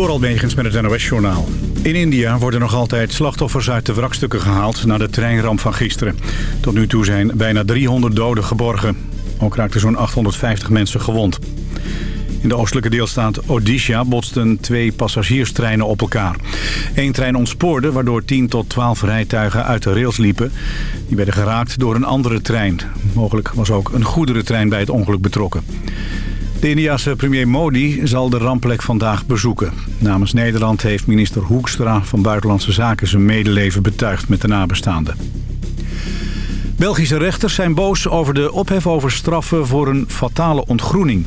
Door Almegens met het NOS-journaal. In India worden nog altijd slachtoffers uit de wrakstukken gehaald... na de treinramp van gisteren. Tot nu toe zijn bijna 300 doden geborgen. Ook raakten zo'n 850 mensen gewond. In de oostelijke deelstaat Odisha botsten twee passagierstreinen op elkaar. Eén trein ontspoorde, waardoor 10 tot 12 rijtuigen uit de rails liepen. Die werden geraakt door een andere trein. Mogelijk was ook een goederentrein bij het ongeluk betrokken. De Indiase premier Modi zal de rampplek vandaag bezoeken. Namens Nederland heeft minister Hoekstra van Buitenlandse Zaken zijn medeleven betuigd met de nabestaanden. Belgische rechters zijn boos over de ophef over straffen voor een fatale ontgroening.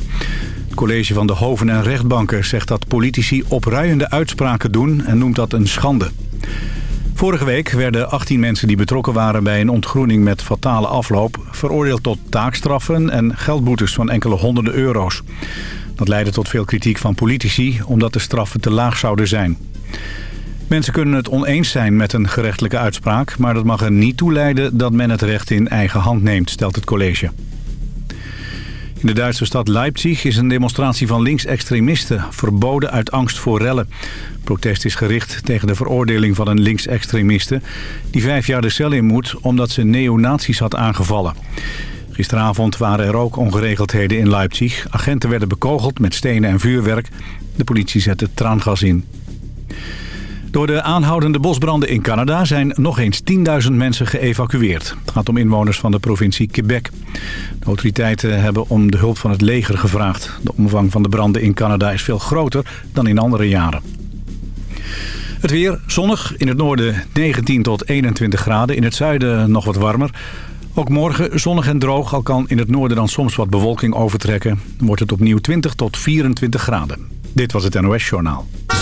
Het college van de Hoven en Rechtbanken zegt dat politici opruiende uitspraken doen en noemt dat een schande. Vorige week werden 18 mensen die betrokken waren bij een ontgroening met fatale afloop... veroordeeld tot taakstraffen en geldboetes van enkele honderden euro's. Dat leidde tot veel kritiek van politici omdat de straffen te laag zouden zijn. Mensen kunnen het oneens zijn met een gerechtelijke uitspraak... maar dat mag er niet toe leiden dat men het recht in eigen hand neemt, stelt het college. In de Duitse stad Leipzig is een demonstratie van linksextremisten verboden uit angst voor rellen. protest is gericht tegen de veroordeling van een linksextremiste die vijf jaar de cel in moet omdat ze neonazies had aangevallen. Gisteravond waren er ook ongeregeldheden in Leipzig. Agenten werden bekogeld met stenen en vuurwerk. De politie zette traangas in. Door de aanhoudende bosbranden in Canada zijn nog eens 10.000 mensen geëvacueerd. Het gaat om inwoners van de provincie Quebec. De autoriteiten hebben om de hulp van het leger gevraagd. De omvang van de branden in Canada is veel groter dan in andere jaren. Het weer zonnig, in het noorden 19 tot 21 graden, in het zuiden nog wat warmer. Ook morgen zonnig en droog, al kan in het noorden dan soms wat bewolking overtrekken. Dan wordt het opnieuw 20 tot 24 graden. Dit was het NOS Journaal.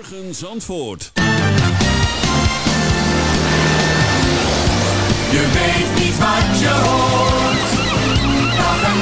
Goedemorgen Zandvoort. Je weet niet wat je hoort. Dag en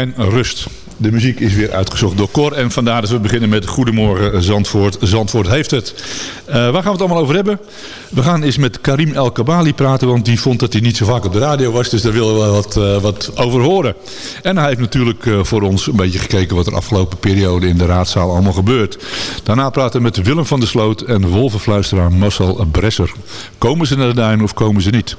en rust. De muziek is weer uitgezocht door Cor en vandaar dat we beginnen met Goedemorgen Zandvoort. Zandvoort heeft het. Eh, waar gaan we het allemaal over hebben? We gaan eens met Karim El Kabali praten, want die vond dat hij niet zo vaak op de radio was. Dus daar willen we wat, eh, wat over horen. En hij heeft natuurlijk eh, voor ons een beetje gekeken wat er afgelopen periode in de raadzaal allemaal gebeurt. Daarna praten we met Willem van der Sloot en wolvenfluisteraar Marcel Bresser. Komen ze naar de duin of komen ze niet?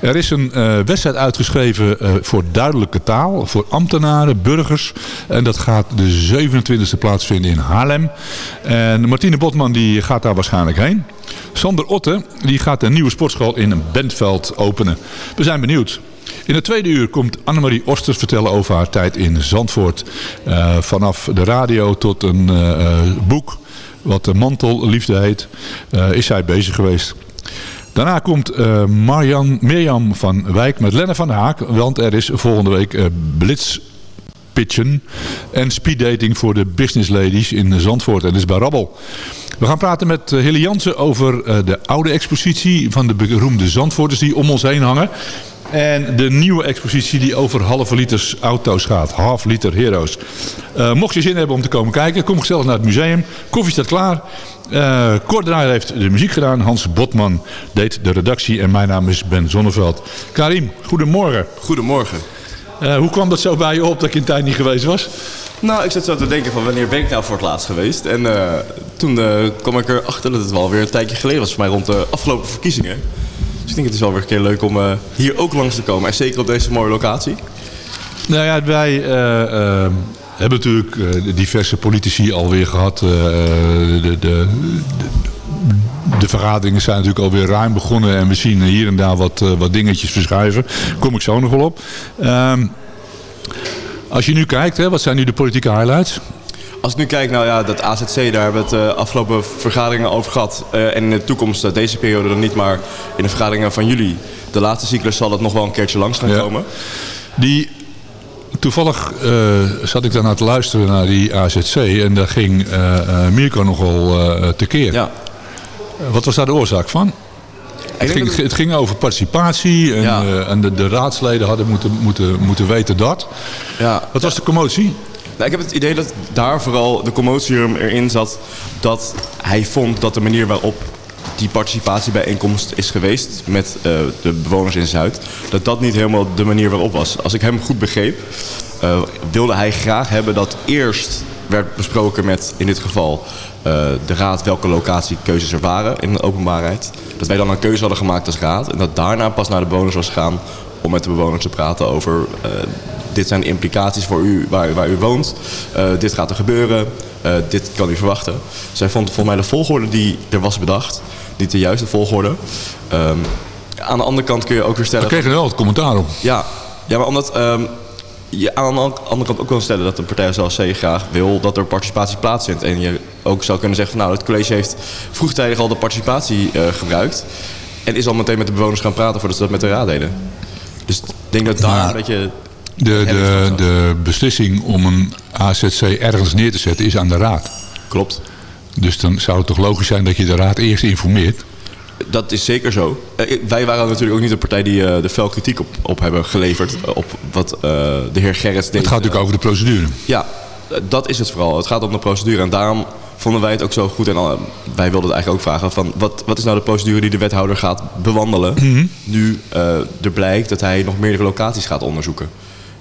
Er is een uh, wedstrijd uitgeschreven uh, voor duidelijke taal, voor ambtenaren, burgers. En dat gaat de 27e plaatsvinden in Haarlem. En Martine Botman die gaat daar waarschijnlijk heen. Sander Otte die gaat een nieuwe sportschool in Bentveld openen. We zijn benieuwd. In het tweede uur komt Annemarie Osters vertellen over haar tijd in Zandvoort. Uh, vanaf de radio tot een boek wat de Mantelliefde heet, is zij bezig geweest. Daarna komt uh, Marjan, Mirjam van Wijk met Lenne van der Haak. Want er is volgende week uh, en speeddating voor de business ladies in Zandvoort. En dat is bij Rabbel. We gaan praten met uh, Hille Jansen over de oude expositie van de beroemde Zandvoorters die om ons heen hangen. En de nieuwe expositie die over halve liters auto's gaat. Half liter heroes. Uh, mocht je zin hebben om te komen kijken, kom gezellig naar het museum. Koffie staat klaar. Uh, Draaier heeft de muziek gedaan. Hans Botman deed de redactie. En mijn naam is Ben Zonneveld. Karim, goedemorgen. Goedemorgen. Uh, hoe kwam dat zo bij je op dat je een tijd niet geweest was? Nou, ik zat zo te denken van wanneer ben ik nou voor het laatst geweest. En uh, toen kwam ik erachter dat het wel weer een tijdje geleden was voor mij rond de afgelopen verkiezingen. Dus ik denk het is wel weer een keer leuk om uh, hier ook langs te komen. En zeker op deze mooie locatie. Nou ja, wij uh, uh, hebben natuurlijk diverse politici alweer gehad. de, de, de, de, vergaderingen zijn natuurlijk alweer ruim begonnen. En we zien hier en daar wat, wat dingetjes verschuiven. Kom ik zo nog wel op. Ehm, als je nu kijkt, hè, wat zijn nu de politieke highlights? Als ik nu kijk, nou ja, dat AZC, daar hebben we het uh, afgelopen vergaderingen over gehad. Uh, en in de toekomst, uh, deze periode dan niet, maar in de vergaderingen van jullie. De laatste cyclus zal het nog wel een keertje langs gaan ja. komen. Die, toevallig zat ik daarna te luisteren naar die AZC en daar ging Mirko nogal tekeer. Ja. Wat was daar de oorzaak van? Het ging, het ging, over participatie en, Ja. en de, de raadsleden hadden moeten, moeten, moeten weten dat. Ja. Wat was de commotie? Nou, ik heb het idee dat daar vooral de commotie erin zat dat hij vond dat de manier waarop die participatiebijeenkomst is geweest met uh, de bewoners in Zuid, dat dat niet helemaal de manier waarop was. Als ik hem goed begreep, uh, wilde hij graag hebben dat eerst werd besproken met, in dit geval, uh, de raad welke locatiekeuzes er waren in de openbaarheid. Dat wij dan een keuze hadden gemaakt als raad en dat daarna pas naar de bewoners was gegaan om met de bewoners te praten over uh, dit zijn de implicaties voor u waar, waar u woont. Uh, dit gaat er gebeuren. Uh, dit kan u verwachten. Zij vond volgens mij de volgorde die er was bedacht. Niet de juiste volgorde. Um, aan de andere kant kun je ook weer stellen... We kregen wel het commentaar op. Ja, ja maar omdat... Um, je aan de andere kant ook wel stellen dat een partij zoals C graag wil dat er participatie plaatsvindt. En je ook zou kunnen zeggen van nou, het college heeft vroegtijdig al de participatie uh, gebruikt. En is al meteen met de bewoners gaan praten voordat ze dat met de raad deden. Dus ik denk dat daar Maar een beetje... De, de, de beslissing om een AZC ergens neer te zetten is aan de raad. Klopt. Dus dan zou het toch logisch zijn dat je de raad eerst informeert? Dat is zeker zo. Uh, wij waren natuurlijk ook niet de partij die uh, de fel kritiek op, op hebben geleverd. Uh, op wat de heer Gerrits deed. Het gaat natuurlijk over de procedure. Ja, dat is het vooral. Het gaat om de procedure. En daarom vonden wij het ook zo goed. En wij wilden het eigenlijk ook vragen. Van wat, wat is nou de procedure die de wethouder gaat bewandelen. Mhm. Mm -hmm. Nu er blijkt dat hij nog meerdere locaties gaat onderzoeken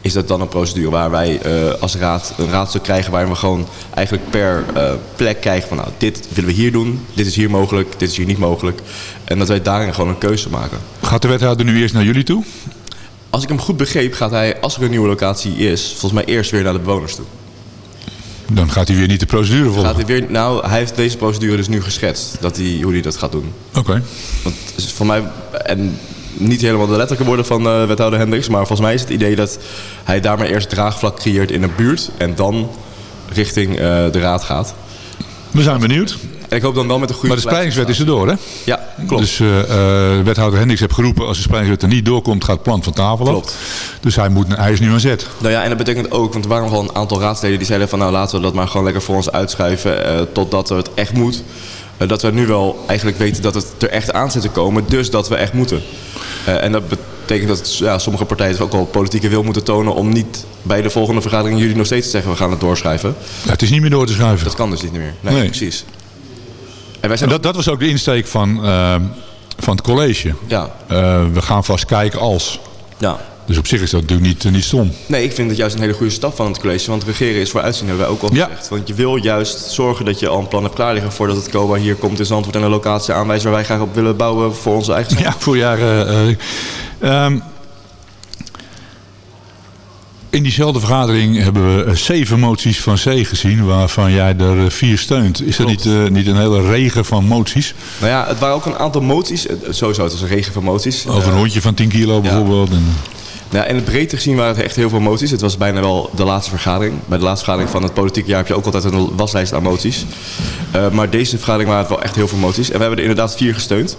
is dat dan een procedure waar wij uh, als raad een raadstuk krijgen... waarin we gewoon eigenlijk per uh, plek krijgen van... nou, dit willen we hier doen, dit is hier mogelijk, dit is hier niet mogelijk. En dat wij daarin gewoon een keuze maken. Gaat de wethouder nu eerst naar jullie toe? Als ik hem goed begreep, gaat hij, als er een nieuwe locatie is... volgens mij eerst weer naar de bewoners toe. Dan gaat hij weer niet de procedure volgen? Gaat hij weer, nou, hij heeft deze procedure dus nu geschetst, dat hij, hoe hij dat gaat doen. Oké. Okay. Want voor mij... En, niet helemaal de letterlijke woorden van uh, wethouder Hendricks. Maar volgens mij is het idee dat hij daarmee eerst draagvlak creëert in een buurt. En dan richting uh, de raad gaat. We zijn benieuwd. En ik hoop dan wel met een goede Maar de spreidingswet is er door, hè? Ja, klopt. Dus uh, wethouder Hendricks heeft geroepen... als de spreidingswet er niet doorkomt, gaat het plan van tafel af. Klopt. Dus hij, moet, hij is nu aan zet. Nou ja, en dat betekent ook... want er waren nogal een aantal raadsleden die zeiden van... nou, laten we dat maar gewoon lekker voor ons uitschuiven... totdat het echt moet dat we nu wel eigenlijk weten dat het er echt aan zit te komen. Dus dat we echt moeten. Uh, en dat betekent dat ja, sommige partijen ook al politieke wil moeten tonen om niet bij de volgende vergadering jullie nog steeds te zeggen we gaan het doorschrijven. Ja, het is niet meer door te schuiven. Dat kan dus niet meer. Nee, Nee. precies. En wij En zijn dat, dat was ook de insteek van, eh, van het college. Ja. Eh, we gaan vast kijken als. Ja. Dus op zich is dat natuurlijk niet, eh, niet stom. Nee, ik vind het juist een hele goede stap van het college. Want regeren is voor uitzien, hebben wij ook al Ja. gezegd. Want je wil juist zorgen dat je al een plan hebt klaar liggen... voordat het COA hier komt in Zandvoort en een locatie aanwijst... waar wij graag op willen bouwen voor onze eigen Ja, voor jaren. eh, ehm, in diezelfde vergadering hebben we eh, zeven moties van C gezien, waarvan jij er eh, vier steunt. Is dat niet, eh, niet een hele regen van moties? Nou ja, het waren ook een aantal moties. Sowieso, het was een regen van moties. Over een hondje van 10 kilo bijvoorbeeld. En, Nou, in het breedte gezien waren het echt heel veel moties. Het was bijna wel de laatste vergadering. Bij de laatste vergadering van het politieke jaar heb je ook altijd een waslijst aan moties. Maar deze vergadering waren het wel echt heel veel moties. En we hebben er inderdaad vier gesteund.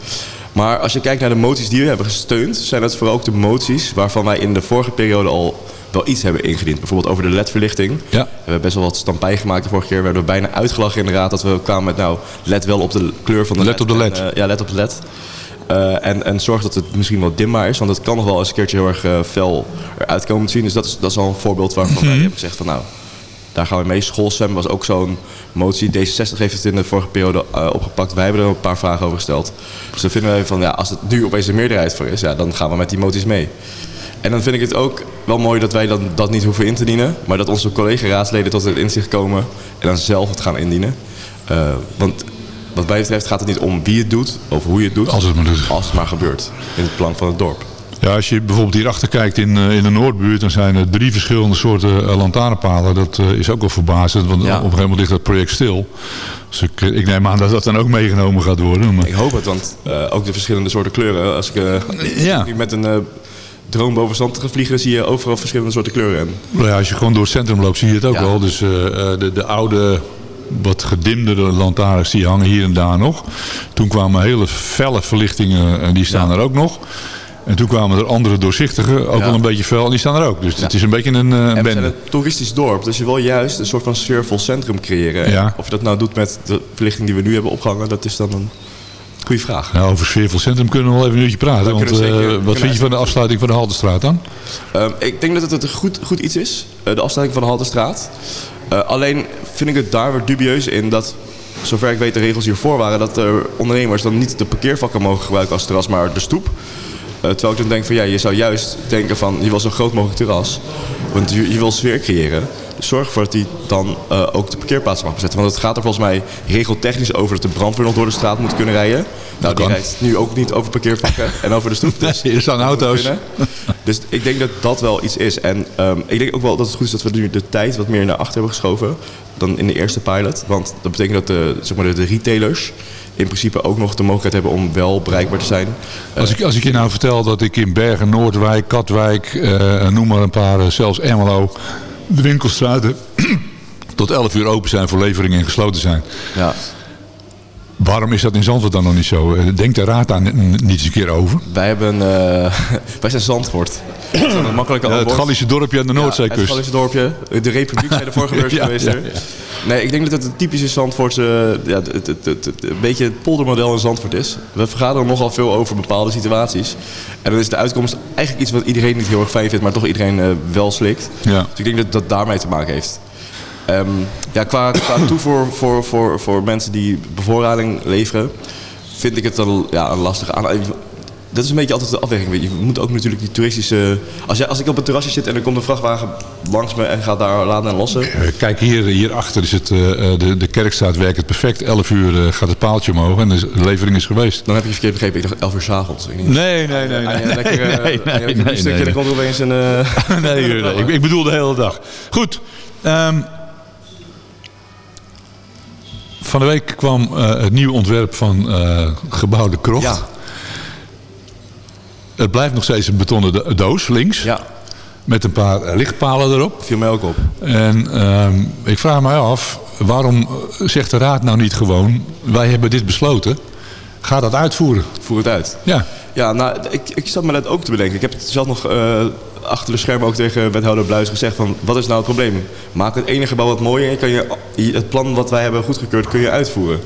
Maar als je kijkt naar de moties die we hebben gesteund... zijn dat vooral ook de moties waarvan wij in de vorige periode al wel iets hebben ingediend. Bijvoorbeeld over de ledverlichting. Ja. We hebben best wel wat stampij gemaakt de vorige keer. Werden we bijna uitgelachen in de raad dat we kwamen met... nou, let wel op de kleur van de Let op de En, led. eh, ja, let op de led. Eh, en, en zorg dat het misschien wat dimbaar is. Want het kan nog wel eens een keertje heel erg eh, fel eruit komen te zien. Dus dat is, dat is al een voorbeeld waarvan wij hebben gezegd van nou... Daar gaan we mee. Schoolzwem was ook zo'n motie. D66 heeft het in de vorige periode opgepakt. Wij hebben er een paar vragen over gesteld. Dus dan vinden wij van, ja, als het nu opeens een meerderheid voor is, ja, dan gaan we met die moties mee. En dan vind ik het ook wel mooi dat wij dan dat niet hoeven in te dienen. Maar dat onze collega-raadsleden tot het inzicht komen en dan zelf het gaan indienen. Eh, want wat mij betreft gaat het niet om wie het doet of hoe je het doet. Als het maar doet. Als het maar gebeurt in het plan van het dorp. Ja, als je bijvoorbeeld hierachter kijkt in, eh, in de Noordbuurt, dan zijn er drie verschillende soorten eh, lantaarnpalen. Dat is ook wel verbazend, want Ja. op een gegeven moment ligt dat project stil. Dus ik, ik neem aan dat dat dan ook meegenomen gaat worden. Maar, Ik hoop het, want ook de verschillende soorten kleuren. Als ik Ja. met een eh, drone boven zand ga vliegen, zie je overal verschillende soorten kleuren. En nou ja, als je gewoon door het centrum loopt, zie je het ook Ja. wel. Dus eh, eh, de, de oude, wat gedimdere lantaarns, die hangen hier en daar nog. Toen kwamen hele felle verlichtingen, en die staan Ja. er ook nog. En toen kwamen er andere doorzichtige, ook Ja. wel een beetje fel, en die staan er ook. Dus het is een beetje een, eh, een En we bende. zijn een toeristisch dorp, dus je wil juist een soort van sfeervol centrum creëren. Ja. Of je dat nou doet met de verlichting die we nu hebben opgehangen, dat is dan een goede vraag. Ja, over sfeervol centrum kunnen we wel even een uurtje praten. Dat Want eh, wat vind je van de afsluiting van de Haltestraat dan? Ehm, ik denk dat het een goed, goed iets is, eh, de afstelling van de Haltestraat. Eh, alleen vind ik het daar weer dubieus in dat, zover ik weet de regels hiervoor waren, dat er ondernemers dan niet de parkeervakken mogen gebruiken als terras, maar de stoep. Terwijl ik dan denk van ja, je zou juist denken van je wil zo groot mogelijk terras. Want je, je wil sfeer creëren. Zorg ervoor dat hij dan eh, ook de parkeerplaats mag bezetten. Want het gaat er volgens mij regeltechnisch over dat de brandweer nog door de straat moet kunnen rijden. Nou, die rijdt nu ook niet over parkeervakken en over de stoep. Dus Nee, er staan auto's. Dus ik denk dat dat wel iets is. En ehm, ik denk ook wel dat het goed is dat we nu de tijd wat meer naar achter hebben geschoven dan in de eerste pilot. Want dat betekent dat de, zeg maar, de, retailers in principe ook nog de mogelijkheid hebben om wel bereikbaar te zijn. Als ik, als ik je nou vertel dat ik in Bergen, Noordwijk, Katwijk, eh, noem maar een paar, eh, zelfs Ermelo, de winkelstraten tot 11 uur open zijn voor leveringen en gesloten zijn. ja. Waarom is dat in Zandvoort dan nog niet zo? Eh, Denkt de raad daar niet eens een keer over? Wij hebben, eh, wij zijn Zandvoort. Dat is een makkelijke Ja, het. Gallische dorpje aan de Ja, het Noordzeekust. Gallische dorpje. De Republiek zijn de vorige beurs Ja, geweest. Nee, ik denk dat het een typische Zandvoortse, ja, het, het, het, een beetje het poldermodel in Zandvoort is. We vergaderen nogal veel over bepaalde situaties. En dan is de uitkomst eigenlijk iets wat iedereen niet heel erg fijn vindt, maar toch iedereen eh, wel slikt. Ja. Dus ik denk dat dat daarmee te maken heeft. Ehm, ja, qua, qua toevoer voor, voor, voor mensen die bevoorrading leveren, vind ik het een, ja, een lastige aan. Dat is een beetje altijd de afweging. Je moet ook natuurlijk die toeristische... Als, jij, als ik op een terrasje zit en er komt een vrachtwagen langs me en gaat daar laden en lossen. Eh, Kijk, hier, hierachter is het, eh, eh, de, de kerkstraat werkt het perfect. 11 uur eh, gaat het paaltje omhoog en de levering is geweest. Dan heb je verkeerd begrepen. Ik dacht 11 uur s'avonds. Nee, nee, nee. Ah, lekker, eh, nee, nee, een nee, stukje, nee. dan komt er opeens een... eh, nee, nee, nee. Ik, ik bedoel de hele dag. Goed. ehm, van de week kwam eh, het nieuwe ontwerp van eh gebouw De Krocht. ja, Het blijft nog steeds een betonnen do- doos links. ja, Met een paar eh, lichtpalen erop. viel mij ook op. En ehm, ik vraag mij af, waarom zegt de raad nou niet gewoon... wij hebben dit besloten, ga dat uitvoeren. Voer het uit. Ja, Ja, nou, ik, ik zat me net ook te bedenken. Ik heb het zelf nog eh, achter de schermen ook tegen wethouder Bluis gezegd van... wat is nou het probleem? Maak het ene gebouw wat mooier en kan je, het plan wat wij hebben goedgekeurd kun je uitvoeren.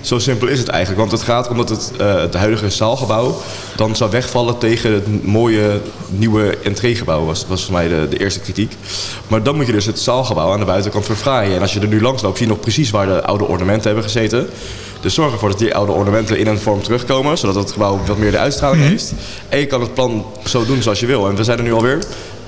Zo simpel is het eigenlijk. Want het gaat erom dat het, eh, het huidige zaalgebouw dan zou wegvallen tegen het mooie nieuwe entreegebouw. Was, was voor mij de, de eerste kritiek. Maar dan moet je dus het zaalgebouw aan de buitenkant verfraaien. En als je er nu langs loopt, zie je nog precies waar de oude ornamenten hebben gezeten. Dus zorg ervoor dat die oude ornamenten in een vorm terugkomen. Zodat het gebouw wat meer de uitstraling heeft. En je kan het plan zo doen zoals je wil. En we zijn er nu alweer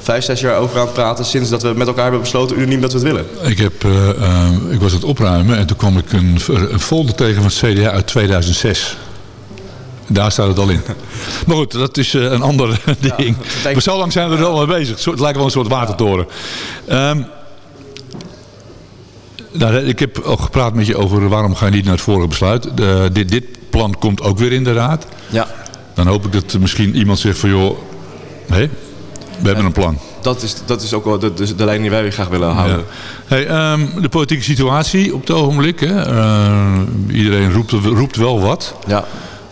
vijf, zes jaar over aan het praten... sinds dat we met elkaar hebben besloten unaniem dat we het willen. Ik, heb, eh, eh, ik was aan het opruimen en toen kwam ik een, een folder tegen van het CDA uit 2006. Daar staat het al in. Maar goed, dat is eh, een ander ding. denk- Maar zo lang zijn we er al mee bezig. Het lijkt wel een soort watertoren. Ehm, nou, ik heb ook gepraat met je over waarom ga je niet naar het vorige besluit. De- dit, dit plan komt ook weer in de raad. Ja, Dan hoop ik dat misschien iemand zegt van joh, hé, we hebben een plan. dat is, dat is ook wel de, de, de lijn die wij graag willen houden. Ja. Hey, ehm, de politieke situatie op het ogenblik. Hè? Eh, iedereen roept, roept wel wat. Ja.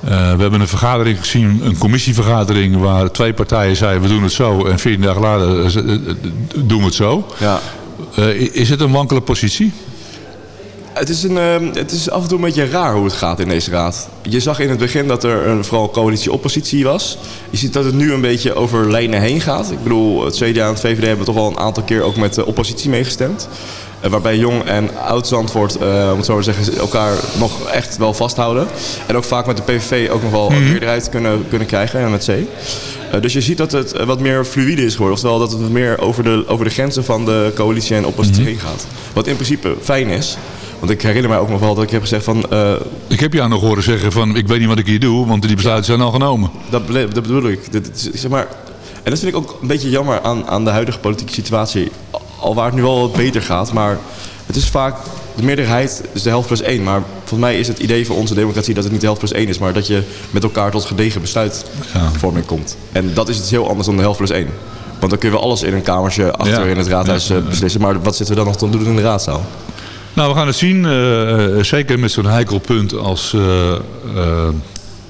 Eh, we hebben een vergadering gezien, een commissievergadering... waar twee partijen zeiden we doen het zo... en 14 dagen later eh, doen we het zo. ja. Is het een wankele positie? Het is, een, ehm, het is af en toe een beetje raar hoe het gaat in deze raad. Je zag in het begin dat er een, vooral coalitie-oppositie was. Je ziet dat het nu een beetje over lijnen heen gaat. Ik bedoel, het CDA en het VVD hebben toch wel een aantal keer ook met de oppositie meegestemd. Eh, waarbij Jong en Oud-Zandvoort, eh, om het zo maar te zeggen, elkaar nog echt wel vasthouden. En ook vaak met de PVV ook nog wel een meerderheid kunnen, kunnen krijgen, en met C. Eh, dus je ziet dat het wat meer fluïde is geworden. Oftewel dat het wat meer over de, over de grenzen van de coalitie en oppositie heen gaat. Wat in principe fijn is. Want ik herinner mij ook nog wel dat ik heb gezegd van... eh, Ik heb jou nog horen zeggen van ik weet niet wat ik hier doe... want die besluiten zijn al genomen. dat, bedoel ik. Zeg maar, en dat vind ik ook een beetje jammer aan, aan de huidige politieke situatie. Al waar het nu wel wat beter gaat, maar het is vaak... De meerderheid is de helft plus één. Maar volgens mij is het idee van onze democratie dat het niet de helft plus één is... maar dat je met elkaar tot gedegen besluitvorming komt. En dat is iets heel anders dan de helft plus één. Want dan kunnen we alles in een kamertje achter Ja. in het raadhuis Ja. eh, beslissen. Maar wat zitten we dan nog te doen in de raadzaal? Nou, we gaan het zien. eh, eh, zeker met zo'n heikel punt als eh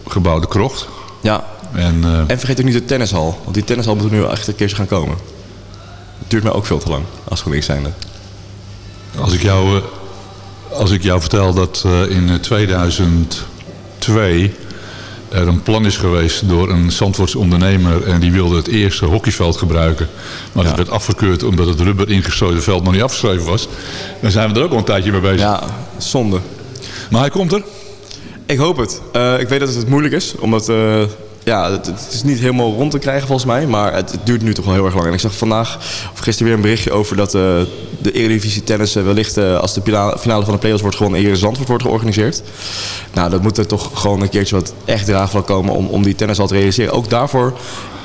gebouwde krocht. Ja, En, En vergeet ook niet de tennishal. Want die tennishal moet er nu echt een keertje gaan komen. Het duurt mij ook veel te lang, als GroenLinks zijnde. Als ik jou, als ik jou vertel dat in 2002 er een plan is geweest door een Zandvoorts ondernemer en die wilde het eerste hockeyveld gebruiken. Maar dat Ja. werd afgekeurd omdat het rubber ingestrooide veld nog niet afgeschreven was. Dan zijn we er ook al een tijdje mee bezig. Ja, zonde. Maar hij komt er. Ik hoop het. Eh, ik weet dat het moeilijk is, omdat eh, ja, het, is niet helemaal rond te krijgen volgens mij, maar het, duurt nu toch wel heel erg lang. En ik zag vandaag of gisteren weer een berichtje over dat eh, de Eredivisie tennis eh, wellicht eh, als de finale van de play-offs wordt gewonnen hier in Zandvoort wordt georganiseerd. Nou, dat moet er toch gewoon een keertje wat echt draagvlak komen om, om die tennis al te realiseren. Ook daarvoor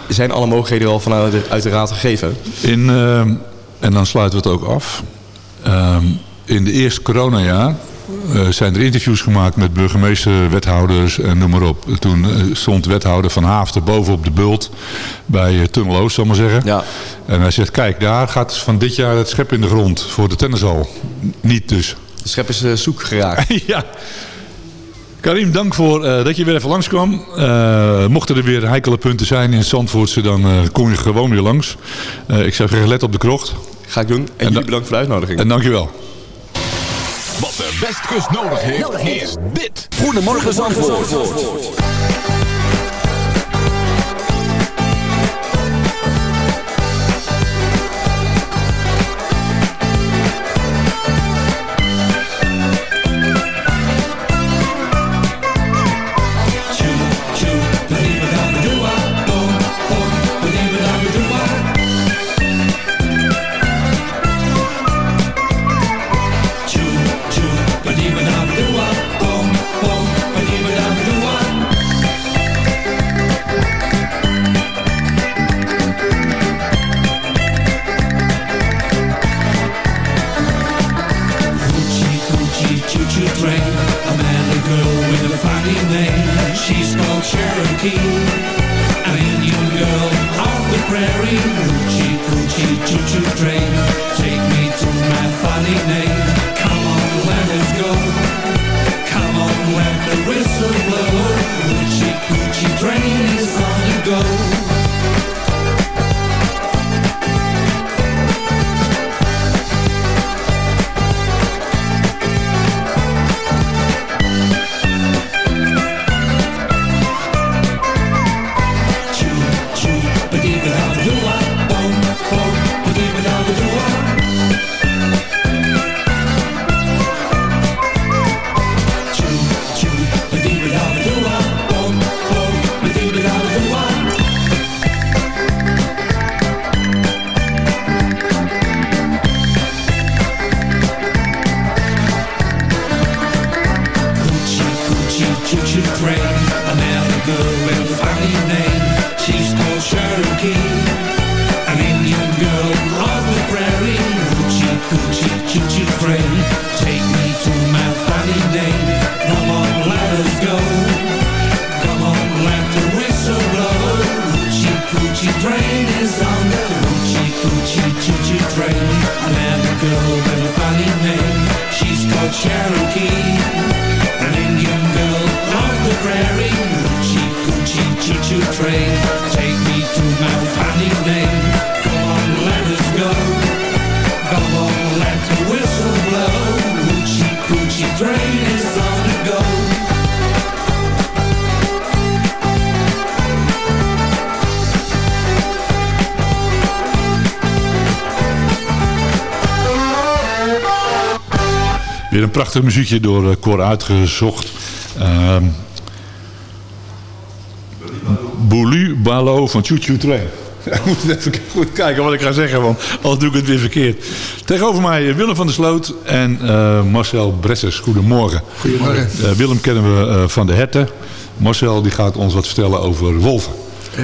zijn alle mogelijkheden al vanuit de, uit de raad gegeven. In, ehm, en dan sluiten we het ook af. Ehm, in de eerste coronajaar zijn er interviews gemaakt met burgemeester, wethouders en noem maar op. Toen eh, stond wethouder Van Haafden bovenop de bult bij eh, Tunnel Oost, zal maar zeggen. Ja. En hij zegt, kijk, daar gaat van dit jaar het schep in de grond voor de tennishal. Niet dus. De schep is eh, zoek geraakt. ja. Karim, dank voor eh, dat je weer even langskwam. Eh mochten er weer heikele punten zijn in Zandvoortse, dan eh, kom je gewoon weer langs. Eh, ik zou zeggen, let op de krocht. Ga ik doen. En, jullie da- bedankt voor de uitnodiging. En dankjewel. De Westkust nodig heeft, is dit. Goedemorgen Zandvoort. Prachtig muziekje door eh, Cor uitgezocht. Ehm Boulu Balo van Choo Choo Train. Ik moet even goed kijken wat ik ga zeggen, want anders doe ik het weer verkeerd. Tegenover mij eh, Willem van der Sloot en eh, Marcel Bressers. Goedemorgen. Goedemorgen. Willem kennen we van de herten. Marcel die gaat ons wat vertellen over wolven.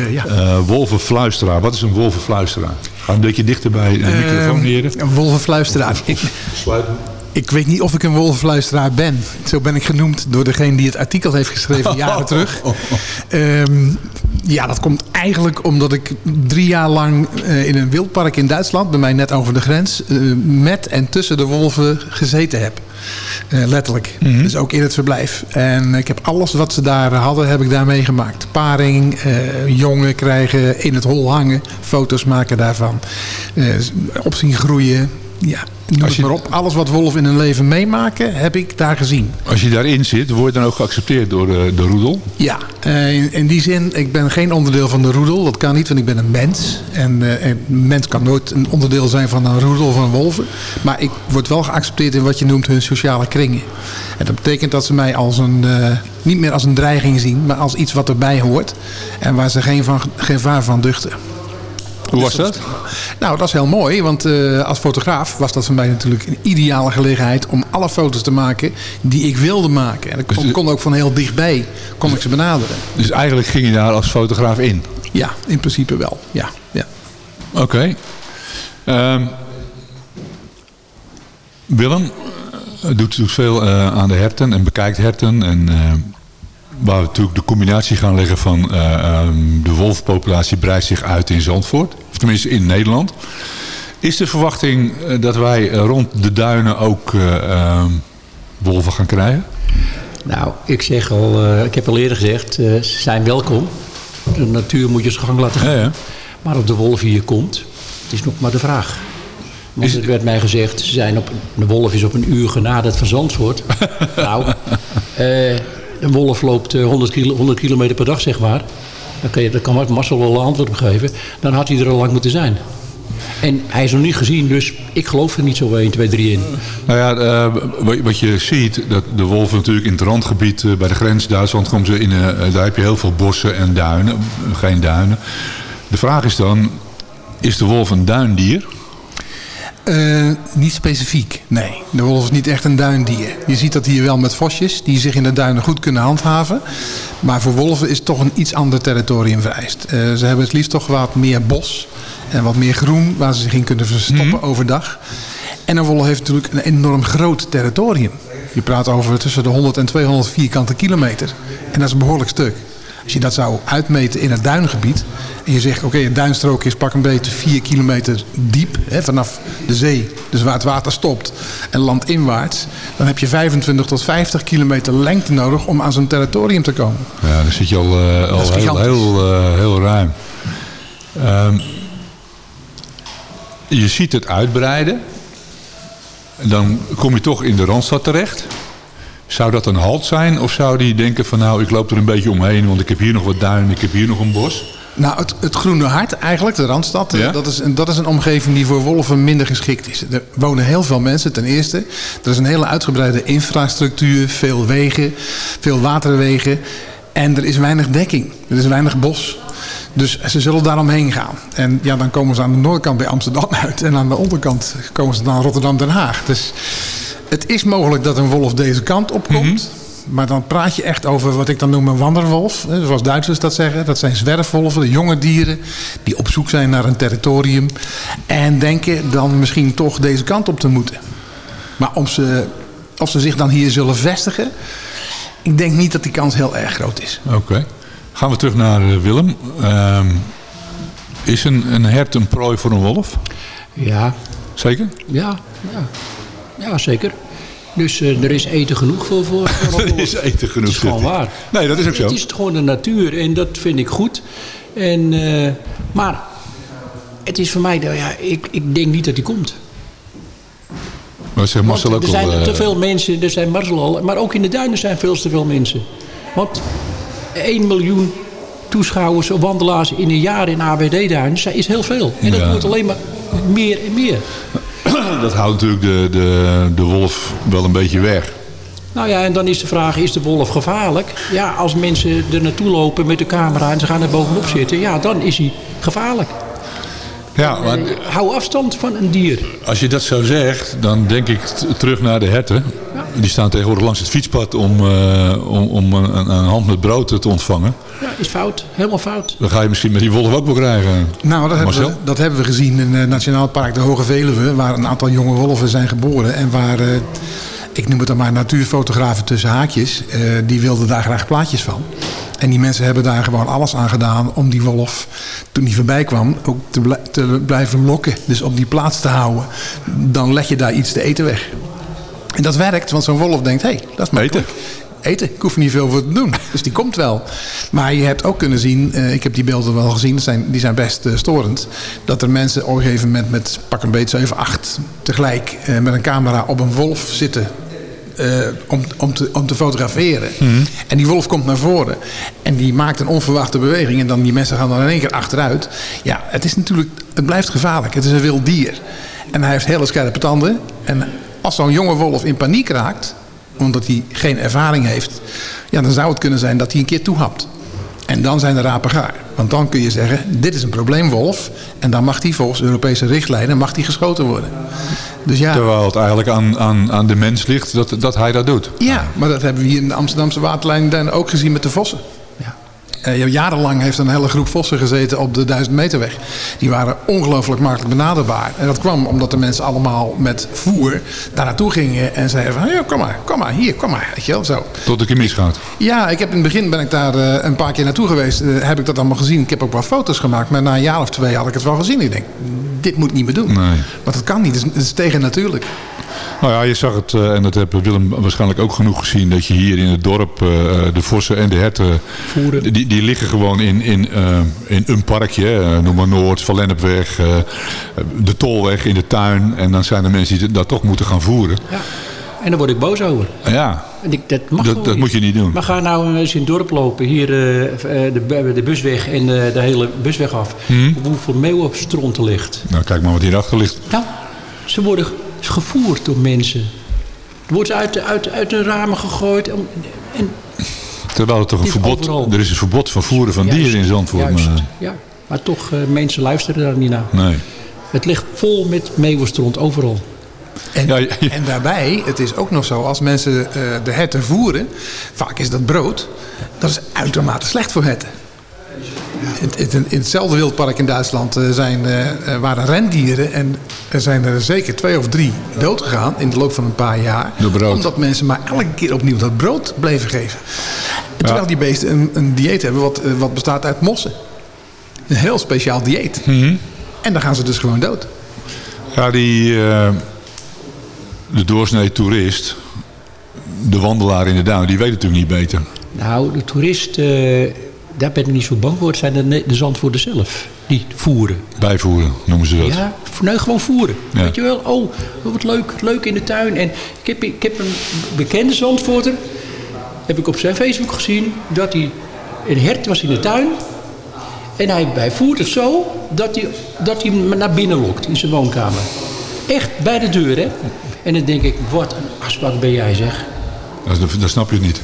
Ja. Wolvenfluisteraar. Wat is een wolvenfluisteraar? Ga een beetje dichter bij de microfoon, Ehm, heren. Een wolvenfluisteraar. Ik, ik weet niet of ik een wolvenfluisteraar ben. Zo ben ik genoemd door degene die het artikel heeft geschreven jaren terug. Ehm, ja, dat komt eigenlijk omdat ik drie jaar lang eh, in een wildpark in Duitsland... bij mij net over de grens... eh, met en tussen de wolven gezeten heb. Eh, letterlijk. Dus ook in het verblijf. En ik heb alles wat ze daar hadden, heb ik daar meegemaakt. Paring, jongen krijgen, in het hol hangen, foto's maken daarvan. eh, op zien groeien. Ja, noem Als je- maar op. Alles wat wolven in hun leven meemaken, heb ik daar gezien. Als je daarin zit, word je dan ook geaccepteerd door de, de roedel? Ja, eh, in, in die zin, ik ben geen onderdeel van de roedel. Dat kan niet, want ik ben een mens. En eh, een mens kan nooit een onderdeel zijn van een roedel van wolven. Maar ik word wel geaccepteerd in wat je noemt hun sociale kringen. En dat betekent dat ze mij als een, eh, niet meer als een dreiging zien, maar als iets wat erbij hoort. En waar ze geen van, gevaar van duchten. Hoe was dat? Nou, dat is heel mooi, want eh, als fotograaf was dat voor mij natuurlijk een ideale gelegenheid om alle foto's te maken die ik wilde maken. En ik kon, kon ook van heel dichtbij kon ik ze benaderen. Dus eigenlijk ging je daar als fotograaf in? Ja, in principe wel. Ja, ja. Oké. Ehm, Willem eh, doet, doet veel eh, aan de herten en bekijkt herten. En waar we natuurlijk de combinatie gaan leggen van eh, ehm, de wolfpopulatie breidt zich uit in Zandvoort. Tenminste in Nederland. Is de verwachting eh, dat wij eh, rond de duinen ook eh, wolven gaan krijgen? Nou, ik zeg al, ik heb al eerder gezegd, ze zijn welkom. De natuur moet je zijn gang laten gaan. Ja, ja. Maar of de wolf hier komt, is nog maar de vraag. Want Is- het werd mij gezegd, ze zijn op, de wolf is op een uur genaderd van Zandvoort. nou, een wolf loopt eh, 100, kilo, 100 kilometer per dag, zeg maar. Dan kan, je, dan kan Marcel wel een antwoord op geven. Dan had hij er al lang moeten zijn. En hij is nog niet gezien, dus ik geloof er niet zo 1, 2, 3 in. Nou ja, eh, wat- je ziet, dat de wolven natuurlijk in het randgebied eh, bij de grens Duitsland komen ze in, eh, daar heb je heel veel bossen en duinen, geen duinen. De vraag is dan, is de wolf een duindier? Eh, niet specifiek, nee. De wolf is niet echt een duindier. Je ziet dat hier wel met vosjes, die zich in de duinen goed kunnen handhaven. Maar voor wolven is toch een iets ander territorium vereist. Eh, ze hebben het liefst toch wat meer bos en wat meer groen waar ze zich in kunnen verstoppen overdag. En een wolf heeft natuurlijk een enorm groot territorium. Je praat over tussen de 100 en 200 vierkante kilometer. En dat is een behoorlijk stuk. Als je dat zou uitmeten in het duingebied. En je zegt, oké, het duinstrook is pak een beetje 4 kilometer diep. Hè, vanaf de zee, dus waar het water stopt. En landinwaarts. Dan heb je 25 tot 50 kilometer lengte nodig om aan zo'n territorium te komen. Ja, dan zit je al, eh, al heel, eh, heel ruim. Ehm, je ziet het uitbreiden. En dan kom je toch in de Randstad terecht. Zou dat een halt zijn? Of zou die denken van nou, ik loop er een beetje omheen... want ik heb hier nog wat duin, ik heb hier nog een bos. Nou, het, het Groene Hart eigenlijk, de Randstad, Ja? dat, is, een- dat is een omgeving die voor wolven minder geschikt is. Er wonen heel veel mensen, ten eerste. Er is een hele uitgebreide infrastructuur, veel wegen, veel waterwegen. En er is weinig dekking, er is weinig bos. Dus ze zullen daaromheen gaan. En ja, dan komen ze aan de noordkant bij Amsterdam uit. En aan de onderkant komen ze dan Rotterdam-Den Haag. Dus het is mogelijk dat een wolf deze kant opkomt. Maar dan praat je echt over wat ik dan noem een wanderwolf. hè, Zoals Duitsers dat zeggen. Dat zijn zwerfwolven, de jonge dieren. Die op zoek zijn naar een territorium. En denken dan misschien toch deze kant op te moeten. Maar of ze, of ze zich dan hier zullen vestigen. Ik denk niet dat die kans heel erg groot is. Oké. Gaan we terug naar eh, Willem. Ehm, is een, een hert een prooi voor een wolf? Ja, Zeker? Ja, ja. Ja zeker. Dus eh, er is eten genoeg voor. voor, Er is eten genoeg, Het is gewoon waar. Nee, dat is ook zo. Het is gewoon de natuur en dat vind ik goed. En, eh, maar het is voor mij, nou ja, ik, ik denk niet dat die komt. Maar zegt Marcel ook er zijn al, eh, te veel mensen, er zijn Marcel al, maar ook in de duinen zijn veel te veel mensen. Want 1 miljoen toeschouwers of wandelaars in een jaar in AWD-duinen is heel veel. En dat Ja. wordt alleen maar meer en meer. dat houdt natuurlijk de, de, de wolf wel een beetje weg. Nou ja, en dan is de vraag, is de wolf gevaarlijk? Ja, als mensen er naartoe lopen met de camera en ze gaan er bovenop zitten, ja, dan is hij gevaarlijk. Ja, maar Eh, hou afstand van een dier. als je dat zo zegt, dan denk ik terug naar de herten. Die staan tegenwoordig langs het fietspad om, eh, om, om een, een hand met brood te ontvangen. Ja, is fout. Helemaal fout. Dan ga je misschien met die wolf ook wel krijgen. Nou, dat hebben, Marcel? we, dat hebben we gezien in het Nationaal Park de Hoge Veluwe, waar een aantal jonge wolven zijn geboren. En waar, eh, ik noem het dan maar natuurfotografen tussen haakjes, eh, die wilden daar graag plaatjes van. En die mensen hebben daar gewoon alles aan gedaan om die wolf, toen die voorbij kwam, ook te, blij- te blijven lokken. Dus op die plaats te houden. Dan leg je daar iets te eten weg. En dat werkt, want zo'n wolf denkt, hé, hey, dat is makkelijk. Eten, ik hoef er niet veel voor te doen. Dus die komt wel. Maar je hebt ook kunnen zien, eh, ik heb die beelden wel gezien, die zijn, die zijn best eh, storend. Dat er mensen op een gegeven moment met pak een beet 7, 8 tegelijk eh, met een camera op een wolf zitten. Eh, om, om, te, om te fotograferen. En die wolf komt naar voren. En die maakt een onverwachte beweging. En dan die mensen gaan dan in één keer achteruit. Ja, het is natuurlijk, het blijft gevaarlijk. Het is een wild dier. En hij heeft hele scherpe tanden. En als zo'n jonge wolf in paniek raakt, omdat hij geen ervaring heeft, ja, dan zou het kunnen zijn dat hij een keer toehapt. En dan zijn de rapen gaar. Want dan kun je zeggen, dit is een probleemwolf. En dan mag die volgens Europese richtlijnen mag die geschoten worden. Dus ja, Terwijl het eigenlijk aan, aan, aan de mens ligt dat, dat hij dat doet. ja, maar dat hebben we hier in de Amsterdamse waterlijn dan ook gezien met de vossen. Eh, jarenlang heeft een hele groep vossen gezeten op de 1000 meter weg. Die waren ongelooflijk makkelijk benaderbaar. En dat kwam omdat de mensen allemaal met voer daar naartoe gingen. En zeiden van, ja, kom maar, kom maar, hier, kom maar. Weet je wel, zo. Tot de keer misgaat. Ja, ik heb in het begin ben ik daar eh, een paar keer naartoe geweest. Eh, heb ik dat allemaal gezien. Ik heb ook wel foto's gemaakt. Maar na een jaar of twee had ik het wel gezien. Ik denk, dit moet ik niet meer doen. Nee. Want dat kan niet. Het is, het is tegen natuurlijk. Nou ja, je zag het, eh, en dat heeft Willem waarschijnlijk ook genoeg gezien, dat je hier in het dorp eh, de vossen en de herten, Voeren. Die, die liggen gewoon in, in, eh, in een parkje, eh, noem maar Noord, Van Lennepweg, eh, de Tolweg in de tuin. En dan zijn er mensen die dat toch moeten gaan voeren. Ja. En daar word ik boos over. Ja, En ik, dat mag dat, dat moet je niet doen. Maar ga nou eens in het dorp lopen. Hier eh, eh, de, de busweg en eh, de hele busweg af. Hm? Hoeveel meeuwenstront er ligt. Nou, kijk maar wat hierachter ligt. Nou, ze worden gevoerd door mensen. Er wordt uit, uit, uit de ramen gegooid. En, Terwijl er toch een verbod, overal. er is een verbod van voeren van Juist, dieren in Zandvoort. juist, Maar, ja. Maar toch, eh, mensen luisteren daar niet naar. nee. Het ligt vol met meeuwenstront overal. En, Ja, ja, ja. en daarbij, het is ook nog zo, als mensen eh, de herten voeren, vaak is dat brood, dat is uitermate slecht voor herten. In, in, in hetzelfde wildpark in Duitsland eh, zijn, eh, eh, waren rendieren en er zijn er zeker twee of drie dood gegaan in de loop van een paar jaar. Door brood. Omdat mensen maar elke keer opnieuw dat brood bleven geven. En terwijl Ja. die beesten een, een dieet hebben wat, wat bestaat uit mossen. Een heel speciaal dieet. Mhm. En dan gaan ze dus gewoon dood. Ja, die, eh, de doorsnee toerist, de wandelaar in de duin, die weet natuurlijk niet beter. Nou, de toerist, eh, daar ben ik niet zo bang voor. Het zijn de, de zelf die voeren. Bijvoeren noemen ze dat. Ja, nee, gewoon voeren. Ja. Weet je wel, oh, wat leuk, leuk in de tuin. En ik heb, ik heb een bekende Zandvoorter, heb ik op zijn Facebook gezien, dat hij, een hert was in de tuin. En hij, hij voert het zo dat hij, dat hij naar binnen lokt in zijn woonkamer. Echt bij de deur, hè. En dan denk ik, wat een asbak ben jij, zeg. Dat, dat snap je niet.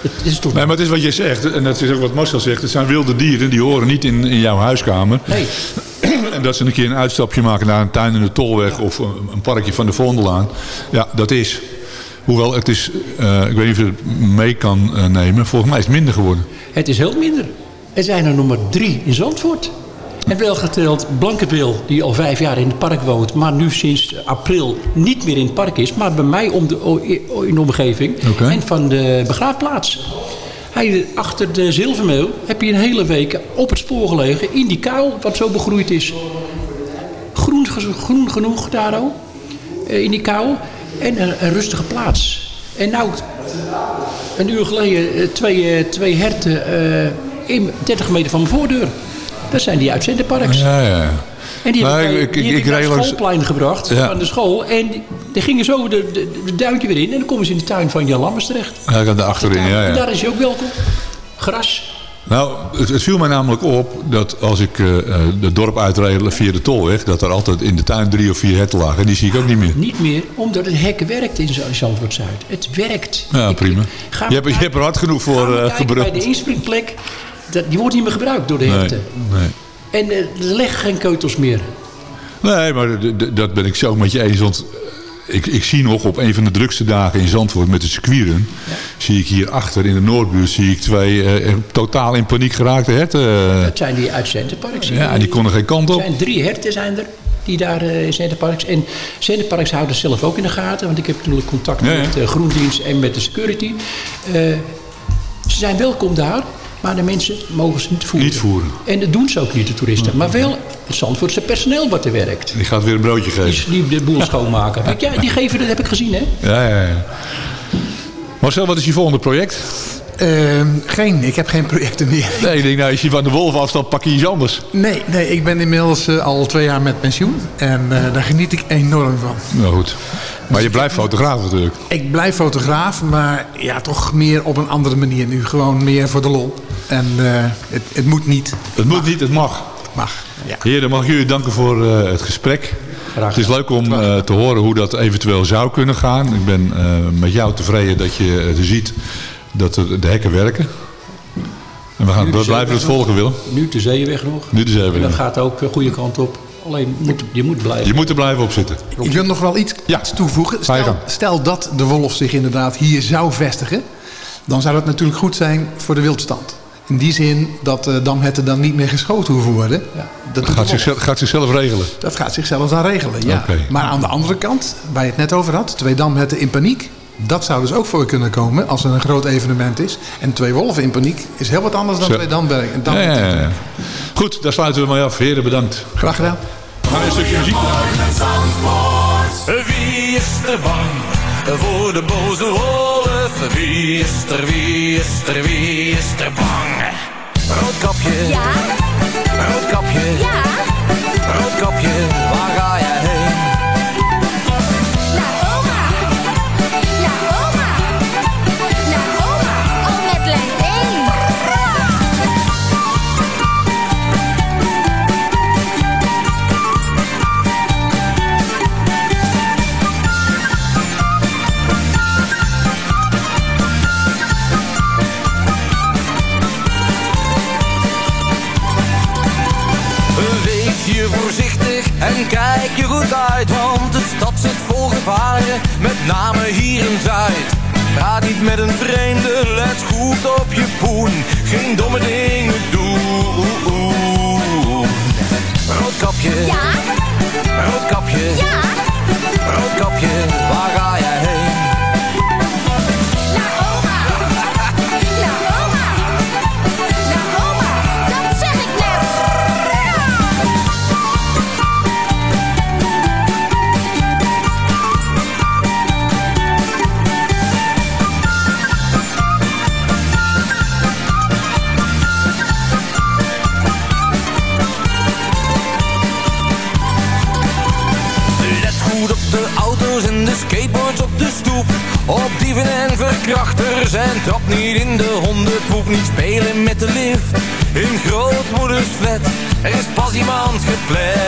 Het is toch... Nee, maar het is wat je zegt, en dat is ook wat Marcel zegt. Het zijn wilde dieren, die horen niet in, in jouw huiskamer. Nee. En dat ze een keer een uitstapje maken naar een tuin in de Tolweg of een, een parkje van de Vondelaan. Ja, dat is. Hoewel het is, eh, ik weet niet of je het mee kan eh, nemen, volgens mij is het minder geworden. Het is heel minder. Er zijn er nog maar drie in Zandvoort. En wel geteld Blankenwil, die al vijf jaar in het park woont... maar nu sinds april niet meer in het park is... maar bij mij om de, in de omgeving en van de begraafplaats. Hij, achter de zilvermeel heb je een hele week op het spoor gelegen... in die kuil wat zo begroeid is. groen, groen genoeg daar eh, in die kou. En een, een rustige plaats. En nou, een uur geleden eh, twee, eh, twee herten in 30 meter van mijn voordeur. Dat zijn die uit Centerparks. Ja, ja. En die Nou, ik, bij- ik- die ik- naar het schoolplein gebracht, Ja. van de school. En die, gingen zo de, de, de duintje weer in. En dan komen ze in de tuin van Jan Lammers terecht. Ja, daar achterin, ja, En ja. daar is je ook welkom. Gras. Nou, het, het viel mij namelijk op dat als ik eh, het dorp uitreed via de tolweg, dat er altijd in de tuin drie of vier herten lagen. En die zie ik ook niet meer. Niet meer, omdat het hek werkt in Zandvoort-Zuid. Het werkt. Ja, prima. Je hebt, je hebt er hard genoeg voor kijken bij de inspringplek. Die wordt niet meer gebruikt door de Nee, herten. nee. En eh, er liggen geen keutels meer. Nee, maar dat ben ik zo met je eens. Want eh, ik, ik zie nog op een van de drukste dagen in Zandvoort met de circuiren... zie ik hier achter in de Noordbuurt zie ik twee eh, totaal in paniek geraakte herten. Dat zijn die uit Centerparks. ja, die konden geen kant Er op. zijn drie herten zijn er. Die daar eh, in Centerparks. En Centerparks houden zelf ook in de gaten. Want ik heb natuurlijk contact Ja, ja. met de groendienst en met de security. Ze zijn welkom daar. Maar de mensen mogen ze niet voeren. Niet voeren. En dat doen ze ook niet, de toeristen. Maar wel het Zandvoortse personeel wat er werkt. Die gaat weer een broodje geven. die de boel schoonmaken. Die geven, dat heb ik gezien, hè? Ja, ja, ja. Marcel, wat is je volgende project? Ehm, geen, ik heb geen projecten meer. Nee, ik denk, nou, als je van de wolf afstapt, pak je iets anders. Nee, nee ik ben inmiddels eh, al twee jaar met pensioen. En eh, daar geniet ik enorm van. Nou goed. Maar je blijft fotograaf natuurlijk. Ik blijf fotograaf, maar ja, toch meer op een andere manier nu. Gewoon meer voor de lol. En eh, het, het moet niet. Het moet niet, het mag. Mag, ja. Heren, mag ik jullie danken voor eh, het gesprek. Het is leuk om eh, te horen hoe dat eventueel zou kunnen gaan. Ik ben eh, met jou tevreden dat je eh, ziet dat de, de hekken werken. En we, gaan, we blijven het volgen, Willem. Nu de zeeweg nog. Nu de zeeweg En dat gaat ook de goede kant op. Alleen moet, je moet blijven. Je moet er blijven op zitten. Ik wil nog wel iets, toevoegen. Stel, dat de wolf zich inderdaad hier zou vestigen. Dan zou dat natuurlijk goed zijn voor de wildstand. In die zin dat de damherten dan niet meer geschoten hoeven worden. Dat, Gaat zichzelf, gaat zichzelf regelen. dat gaat zichzelf dan regelen, ja. Maar aan de andere kant, waar je het net over had, twee damherten in paniek. Dat zou dus ook voor kunnen komen als er een groot evenement is. En twee wolven in paniek is heel wat anders dan Zo. twee damherten. Ja, ja, ja. Goed, daar sluiten we mee af. Heren, bedankt. Graag gedaan. We gaan een stukje muziek Wie is er bang voor de boze wolf? Wie is er, wie is er, wie is er bang? Roodkapje, Ja, roodkapje, ja, roodkapje, waar ga jij heen? Zuid. Praat niet met een vreemde, let goed op je poen, geen domme dingen doen. Roodkapje, Ja, roodkapje, ja, trap niet in de hondenpoep. Niet spelen met de lift in grootmoeders flat. Er is pas iemand gepland.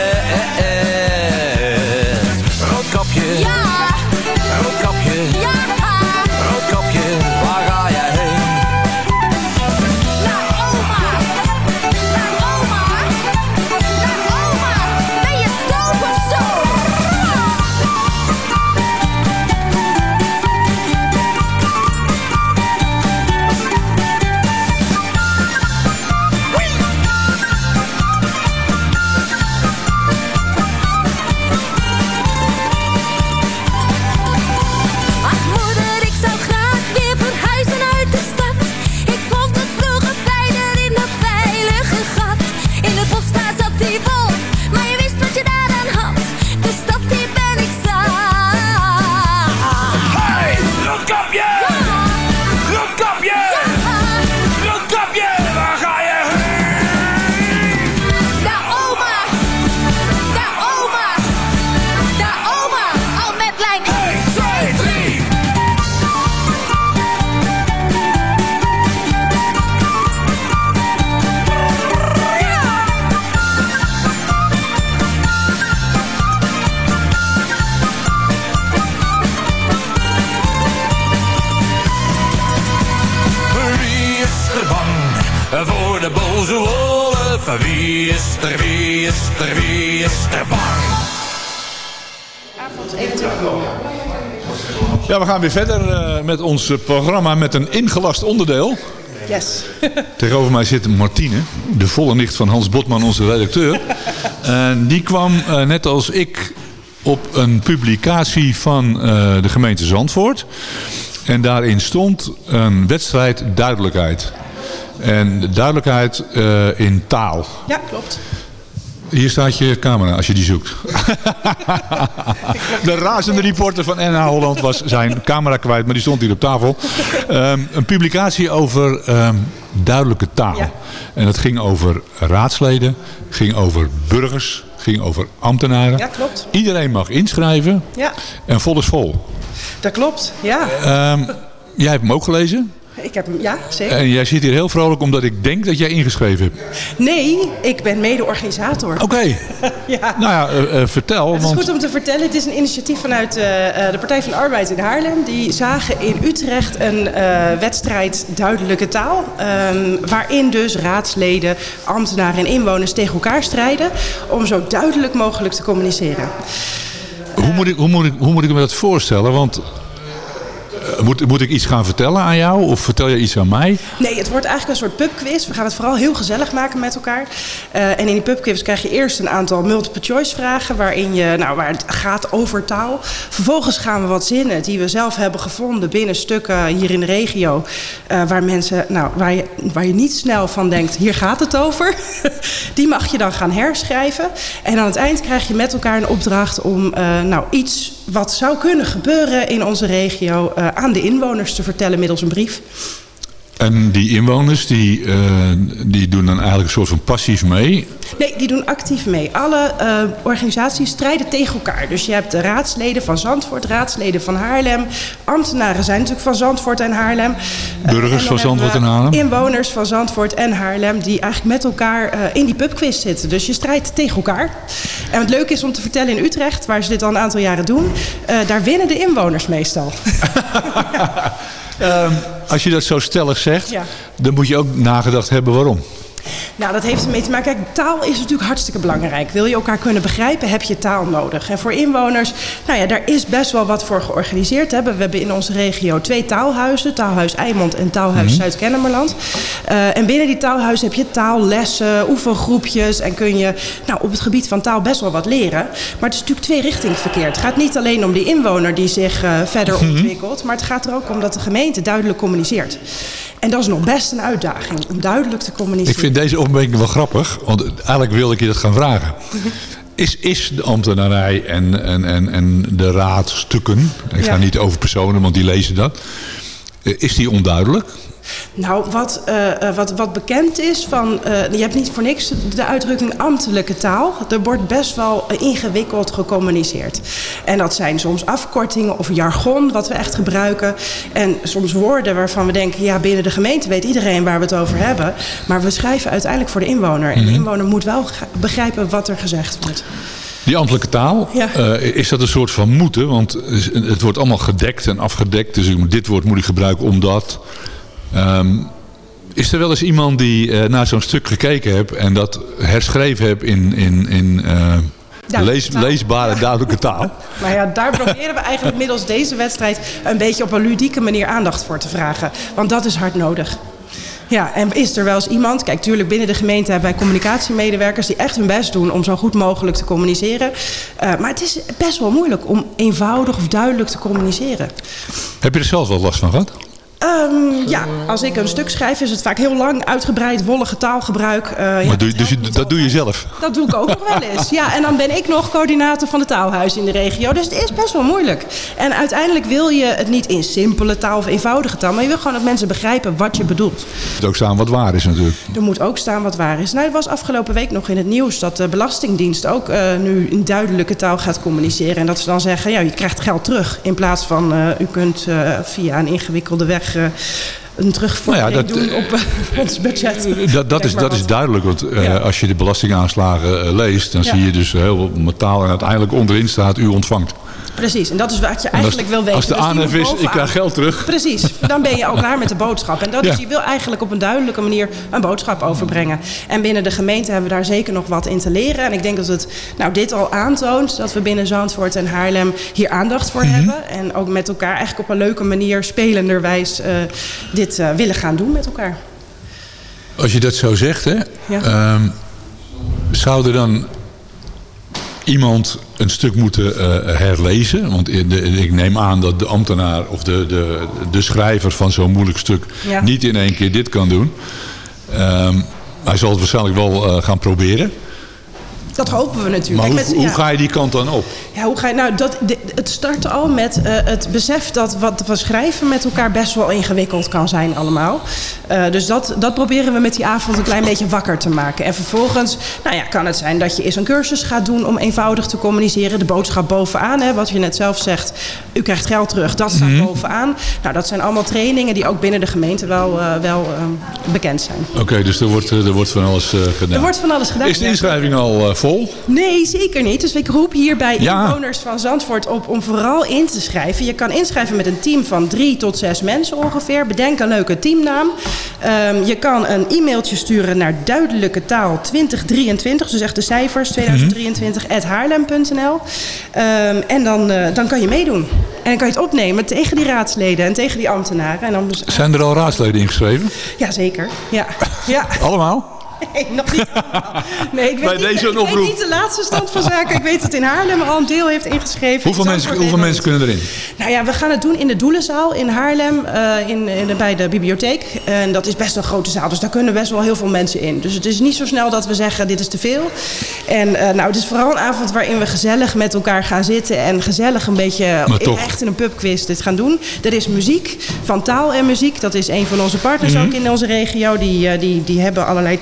Weer verder eh, met ons eh, programma met een ingelast onderdeel. Yes. Tegenover mij zit Martine, de volle nicht van Hans Botman, onze redacteur. En die kwam eh, net als ik op een publicatie van eh, de gemeente Zandvoort. En daarin stond een wedstrijd duidelijkheid. En duidelijkheid eh, in taal. Ja, klopt. Hier staat je camera als je die zoekt. De razende reporter van NH Holland was zijn camera kwijt, maar die stond hier op tafel. Ehm, een publicatie over ehm, duidelijke taal. En dat ging over raadsleden, ging over burgers, ging over ambtenaren. Ja, klopt. Iedereen mag inschrijven Ja, en vol is vol. dat klopt. Ja. Ehm, jij hebt hem ook gelezen. Ik heb hem, ja, zeker. En jij zit hier heel vrolijk omdat ik denk dat jij ingeschreven hebt. Nee, ik ben mede-organisator. Oké. ja. Nou ja, eh, eh, vertel. Het is want... goed om te vertellen, het is een initiatief vanuit eh, de Partij van de Arbeid in Haarlem. Die zagen in Utrecht een wedstrijd duidelijke taal. ehm, waarin dus raadsleden, ambtenaren en inwoners tegen elkaar strijden. Om zo duidelijk mogelijk te communiceren. Hoe moet, ik, hoe, moet ik, hoe moet ik me dat voorstellen? Want moet, moet ik iets gaan vertellen aan jou? Of vertel jij iets aan mij? Nee, het wordt eigenlijk een soort pubquiz. We gaan het vooral heel gezellig maken met elkaar. Eh, en in die pubquiz krijg je eerst een aantal multiple choice vragen... Waarin je, nou, waar het gaat over taal. Vervolgens gaan we wat zinnen die we zelf hebben gevonden... binnen stukken hier in de regio... eh, waar, mensen, nou, waar, je, waar je niet snel van denkt, hier gaat het over. die mag je dan gaan herschrijven. En aan het eind krijg je met elkaar een opdracht om eh, nou, iets wat zou kunnen gebeuren in onze regio... eh, aan de inwoners te vertellen middels een brief. En die inwoners, die, eh, die doen dan eigenlijk een soort van passief mee. Nee, die doen actief mee. Alle eh, organisaties strijden tegen elkaar. Dus je hebt de raadsleden van Zandvoort, raadsleden van Haarlem. Ambtenaren zijn natuurlijk van Zandvoort en Haarlem. Burgers en van Zandvoort en Haarlem. Inwoners van Zandvoort en Haarlem die eigenlijk met elkaar eh, in die pubquiz zitten. Dus je strijdt tegen elkaar. En wat leuk is om te vertellen in Utrecht, waar ze dit al een aantal jaren doen, daar winnen de inwoners meestal. Ehm, als je dat zo stellig zegt, Ja. dan moet je ook nagedacht hebben waarom. Nou, dat heeft ermee te maken. Kijk, taal is natuurlijk hartstikke belangrijk. Wil je elkaar kunnen begrijpen, heb je taal nodig. En voor inwoners, nou ja, daar is best wel wat voor georganiseerd. Hè. We hebben in onze regio twee taalhuizen. Taalhuis Eimond en Taalhuis Mhm. Zuid-Kennemerland. Eh, en binnen die taalhuizen heb je taallessen, oefengroepjes. En kun je nou, op het gebied van taal best wel wat leren. Maar het is natuurlijk twee richting verkeer. Het gaat niet alleen om die inwoner die zich eh, verder Mhm. ontwikkelt. Maar het gaat er ook om dat de gemeente duidelijk communiceert. En dat is nog best een uitdaging, om duidelijk te communiceren. Vind deze opmerking wel grappig, want eigenlijk wilde ik je dat gaan vragen. Is, is de ambtenarij en, en, en, en de raadstukken, ik ga Ja. niet over personen, want die lezen dat. eh, Is die onduidelijk? Nou, wat, eh, eh, wat, wat bekend is van... eh, je hebt niet voor niks de uitdrukking ambtelijke taal. Er wordt best wel ingewikkeld gecommuniceerd. En dat zijn soms afkortingen of jargon wat we echt gebruiken. En soms woorden waarvan we denken... ja, binnen de gemeente weet iedereen waar we het over hebben. Maar we schrijven uiteindelijk voor de inwoner. En de Mhm. inwoner moet wel begrijpen wat er gezegd wordt. Die ambtelijke taal, Ja. is dat een soort van moeten? Want het wordt allemaal gedekt en afgedekt. Dus dit woord moet ik gebruiken omdat... Ehm, is er wel eens iemand die eh, naar zo'n stuk gekeken heeft en dat herschreven heeft in, in, in eh, lees, taal. leesbare, duidelijke taal? Maar ja, daar proberen we eigenlijk middels deze wedstrijd... een beetje op een ludieke manier aandacht voor te vragen. Want dat is hard nodig. Ja, en is er wel eens iemand... Kijk, tuurlijk binnen de gemeente hebben wij communicatiemedewerkers... die echt hun best doen om zo goed mogelijk te communiceren. Eh, maar het is best wel moeilijk om eenvoudig of duidelijk te communiceren. Heb je er zelf wel last van gehad? Ehm, ja, als ik een stuk schrijf is het vaak heel lang, uitgebreid, wollige taalgebruik. Eh, ja, maar doe, dus je- dat doe je zelf? dat doe ik ook nog wel eens. Ja, en dan ben ik nog coördinator van de taalhuis in de regio. Dus het is best wel moeilijk. En uiteindelijk wil je het niet in simpele taal of eenvoudige taal. Maar je wil gewoon dat mensen begrijpen wat je bedoelt. Er moet ook staan wat waar is natuurlijk. Er moet ook staan wat waar is. Nou, het was afgelopen week nog in het nieuws dat de Belastingdienst ook eh, nu in duidelijke taal gaat communiceren. En dat ze dan zeggen, ja, je krijgt geld terug. In plaats van, eh, u kunt via een ingewikkelde weg eh, een terugvordering Nou ja, dat, doen op eh, ons budget. Dat, dat, is, dat is duidelijk, want eh, als je de belastingaanslagen eh, leest, dan Ja. zie je dus heel veel taal en uiteindelijk onderin staat u ontvangt. Precies, en dat is wat je eigenlijk wil weten. Als de Dus aanhef is, ik krijg geld terug. Precies, dan ben je al klaar met de boodschap. En dat Ja. is, je wil eigenlijk op een duidelijke manier een boodschap overbrengen. En binnen de gemeente hebben we daar zeker nog wat in te leren. En ik denk dat het nou, dit al aantoont dat we binnen Zandvoort en Haarlem hier aandacht voor Mhm. hebben. En ook met elkaar eigenlijk op een leuke manier, spelenderwijs, eh, dit eh, willen gaan doen met elkaar. Als je dat zo zegt, hè, Ja. ehm, zou er dan iemand een stuk moeten eh, herlezen? Want in de- ik neem aan dat de ambtenaar of de, de, de schrijver van zo'n moeilijk stuk Ja. niet in één keer dit kan doen. Ehm, hij zal het waarschijnlijk wel eh, gaan proberen. Dat hopen we natuurlijk. Maar hoe, Kijk, met- hoe ja. ga je die kant dan op? Ja, hoe ga je nou dat de- het start al met eh, het besef dat wat we schrijven met elkaar best wel ingewikkeld kan zijn allemaal. Eh, dus dat, dat proberen we met die avond een klein beetje wakker te maken. En vervolgens, nou ja, kan het zijn dat je eens een cursus gaat doen om eenvoudig te communiceren. De boodschap bovenaan, hè, wat je net zelf zegt. U krijgt geld terug, dat staat Mhm. bovenaan. Nou, dat zijn allemaal trainingen die ook binnen de gemeente wel, eh, wel bekend zijn. Oké, dus er wordt, er wordt van alles gedaan. Er wordt van alles gedaan. Is de inschrijving al vol? Nee, zeker niet. Dus ik roep hier bij Ja. inwoners van Zandvoort op om vooral in te schrijven. Je kan inschrijven met een team van drie tot zes mensen ongeveer. Bedenk een leuke teamnaam. Ehm, je kan een e-mailtje sturen naar duidelijke taal 2023. Dus echt de cijfers 2023 at haarlem.nl. Ehm, en dan, eh, dan kan je meedoen. En dan kan je het opnemen tegen die raadsleden en tegen die ambtenaren. En dan dus, Zijn er al raadsleden ingeschreven? ja, zeker. Ja. ja. Allemaal? Nee, nog niet allemaal. Nee, ik weet, Bij niet, deze ik weet niet de laatste stand van zaken. Ik weet dat in Haarlem al een deel heeft ingeschreven. Hoeveel mensen, hoeveel mensen kunnen erin? nou ja, we gaan het doen in de Doelenzaal in Haarlem, eh, in, in, bij de bibliotheek. En dat is best een grote zaal, dus daar kunnen best wel heel veel mensen in. Dus het is niet zo snel dat we zeggen, dit is te veel. En eh, nou, het is vooral een avond waarin we gezellig met elkaar gaan zitten... en gezellig een beetje toch. echt in een pubquiz dit gaan doen. Er is muziek van taal en muziek. Dat is een van onze partners Mhm. ook in onze regio. Die, eh, die, die hebben allerlei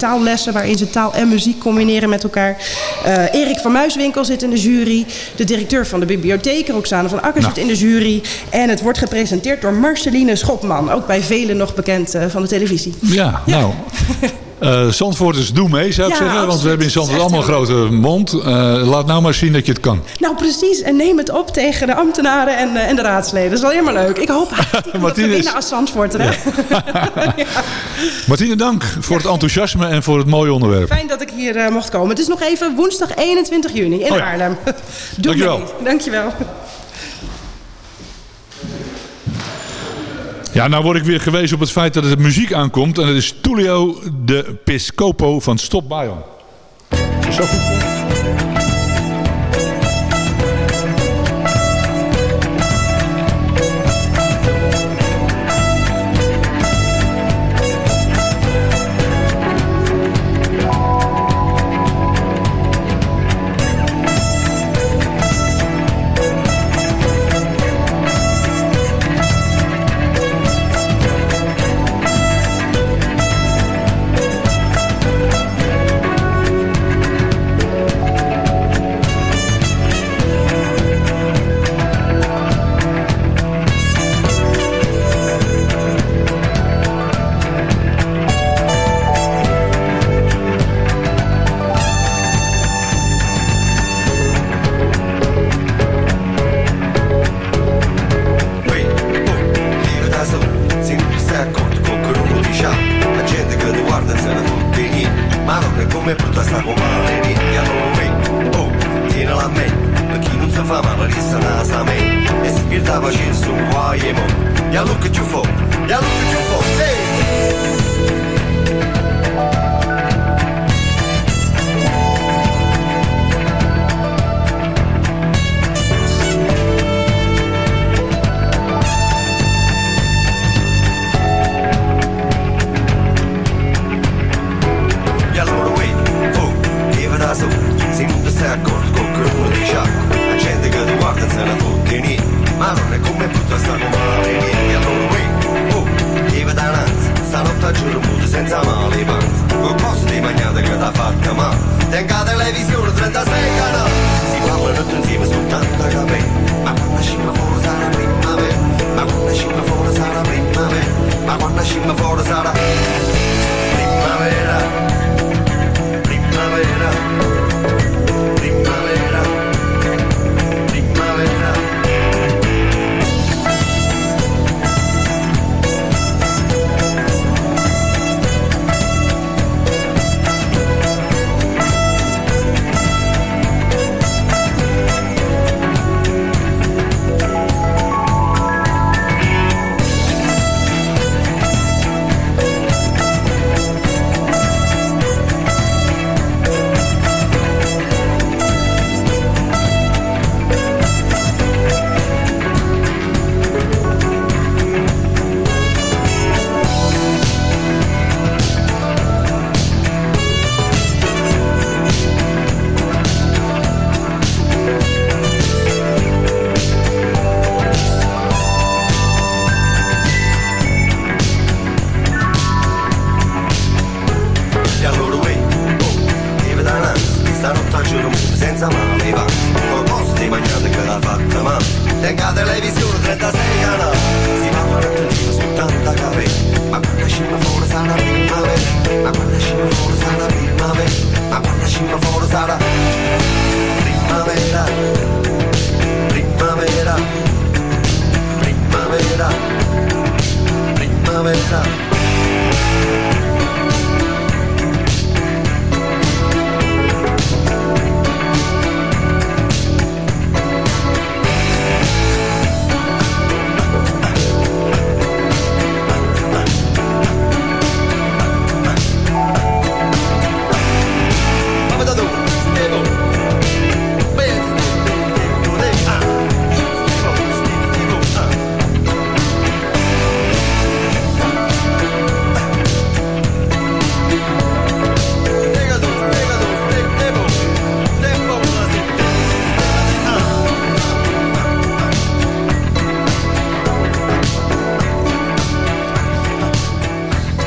waarin ze taal en muziek combineren met elkaar. Eh, Erik van Muiswinkel zit in de jury. De directeur van de bibliotheek, Roxane van Akker, Nou. zit in de jury. En het wordt gepresenteerd door Marceline Schopman. Ook bij velen nog bekend eh, van de televisie. Ja, nou. eh Zandvoorters, doe mee zou ik Ja, zeggen. Want we hebben in Zandvoort allemaal een grote mond. Eh, laat nou maar zien dat je het kan. Nou, precies. En neem het op tegen de ambtenaren en, eh, en de raadsleden. Dat is wel helemaal leuk. Ik hoop dat we winnen als Zandvoorter. hè? Martine, dank voor het enthousiasme en voor het mooie onderwerp. Fijn dat ik hier mocht komen. Het is nog even woensdag 21 juni in Oh ja. Haarlem. Doe Dankjewel. mee. Dankjewel. Ja, nou word ik weer gewezen op het feit dat het muziek aankomt. En dat is Tullio de Piscopo van Stop Bion. Zo.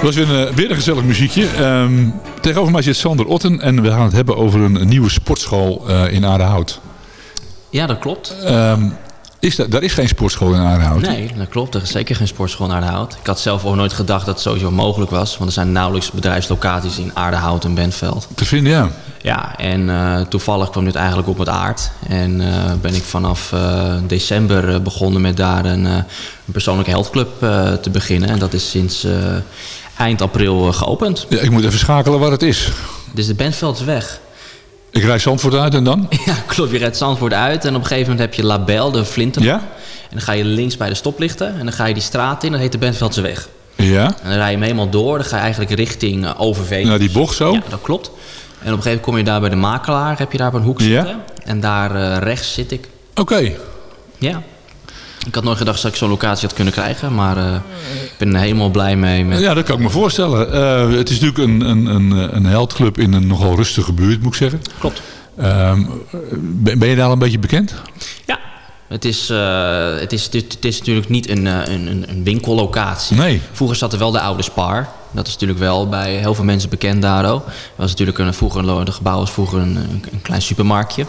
Was weer een, weer een gezellig muziekje. Ehm, tegenover mij zit Sander Otten en we gaan het hebben over een nieuwe sportschool eh, in Aardehout. Ja, dat klopt. Ehm, is dat, daar is geen sportschool in Aardehout? Nee, dat klopt. Er is zeker geen sportschool in Aardehout. Ik had zelf ook nooit gedacht dat het sowieso mogelijk was. Want er zijn nauwelijks bedrijfslocaties in Aardehout en Bentveld. Te vinden, ja. Ja, en eh, toevallig kwam dit eigenlijk op met aard. En eh, ben ik vanaf eh, december eh, begonnen met daar een, eh, een persoonlijke healthclub eh, te beginnen. En dat is sinds eh, eind april eh, geopend. ja. Ik moet even schakelen waar het is. Dus de Bentveldsweg. Ik rijd Zandvoort uit en dan? Ja, klopt. Je rijdt Zandvoort uit en op een gegeven moment heb je Label, de Flinten. Ja? En dan ga je links bij de stoplichten en dan ga je die straat in. Dat heet de Bentveldseweg. Ja. En dan rij je hem helemaal door. Dan ga je eigenlijk richting eh, Overveen. Naar die bocht zo? Ja, dat klopt. En op een gegeven moment kom je daar bij de makelaar. Heb je daar op een hoek Ja. zitten. En daar eh, rechts zit ik. Oké. Ja. Ik had nooit gedacht dat ik zo'n locatie had kunnen krijgen. Maar eh, ik ben er helemaal blij mee. Met... Ja, dat kan ik me voorstellen. Eh, het is natuurlijk een, een, een, een heldclub in een nogal rustige buurt, moet ik zeggen. Klopt. Ehm, ben, ben je daar al een beetje bekend? Het is, eh, het, is, het, het is natuurlijk niet een, een, een- winkellocatie. Nee. Vroeger zat er wel de oude Spar. Dat is natuurlijk wel bij heel veel mensen bekend daar ook. Dat was natuurlijk een, vroeger een, gebouw was vroeger een, een, een klein supermarktje.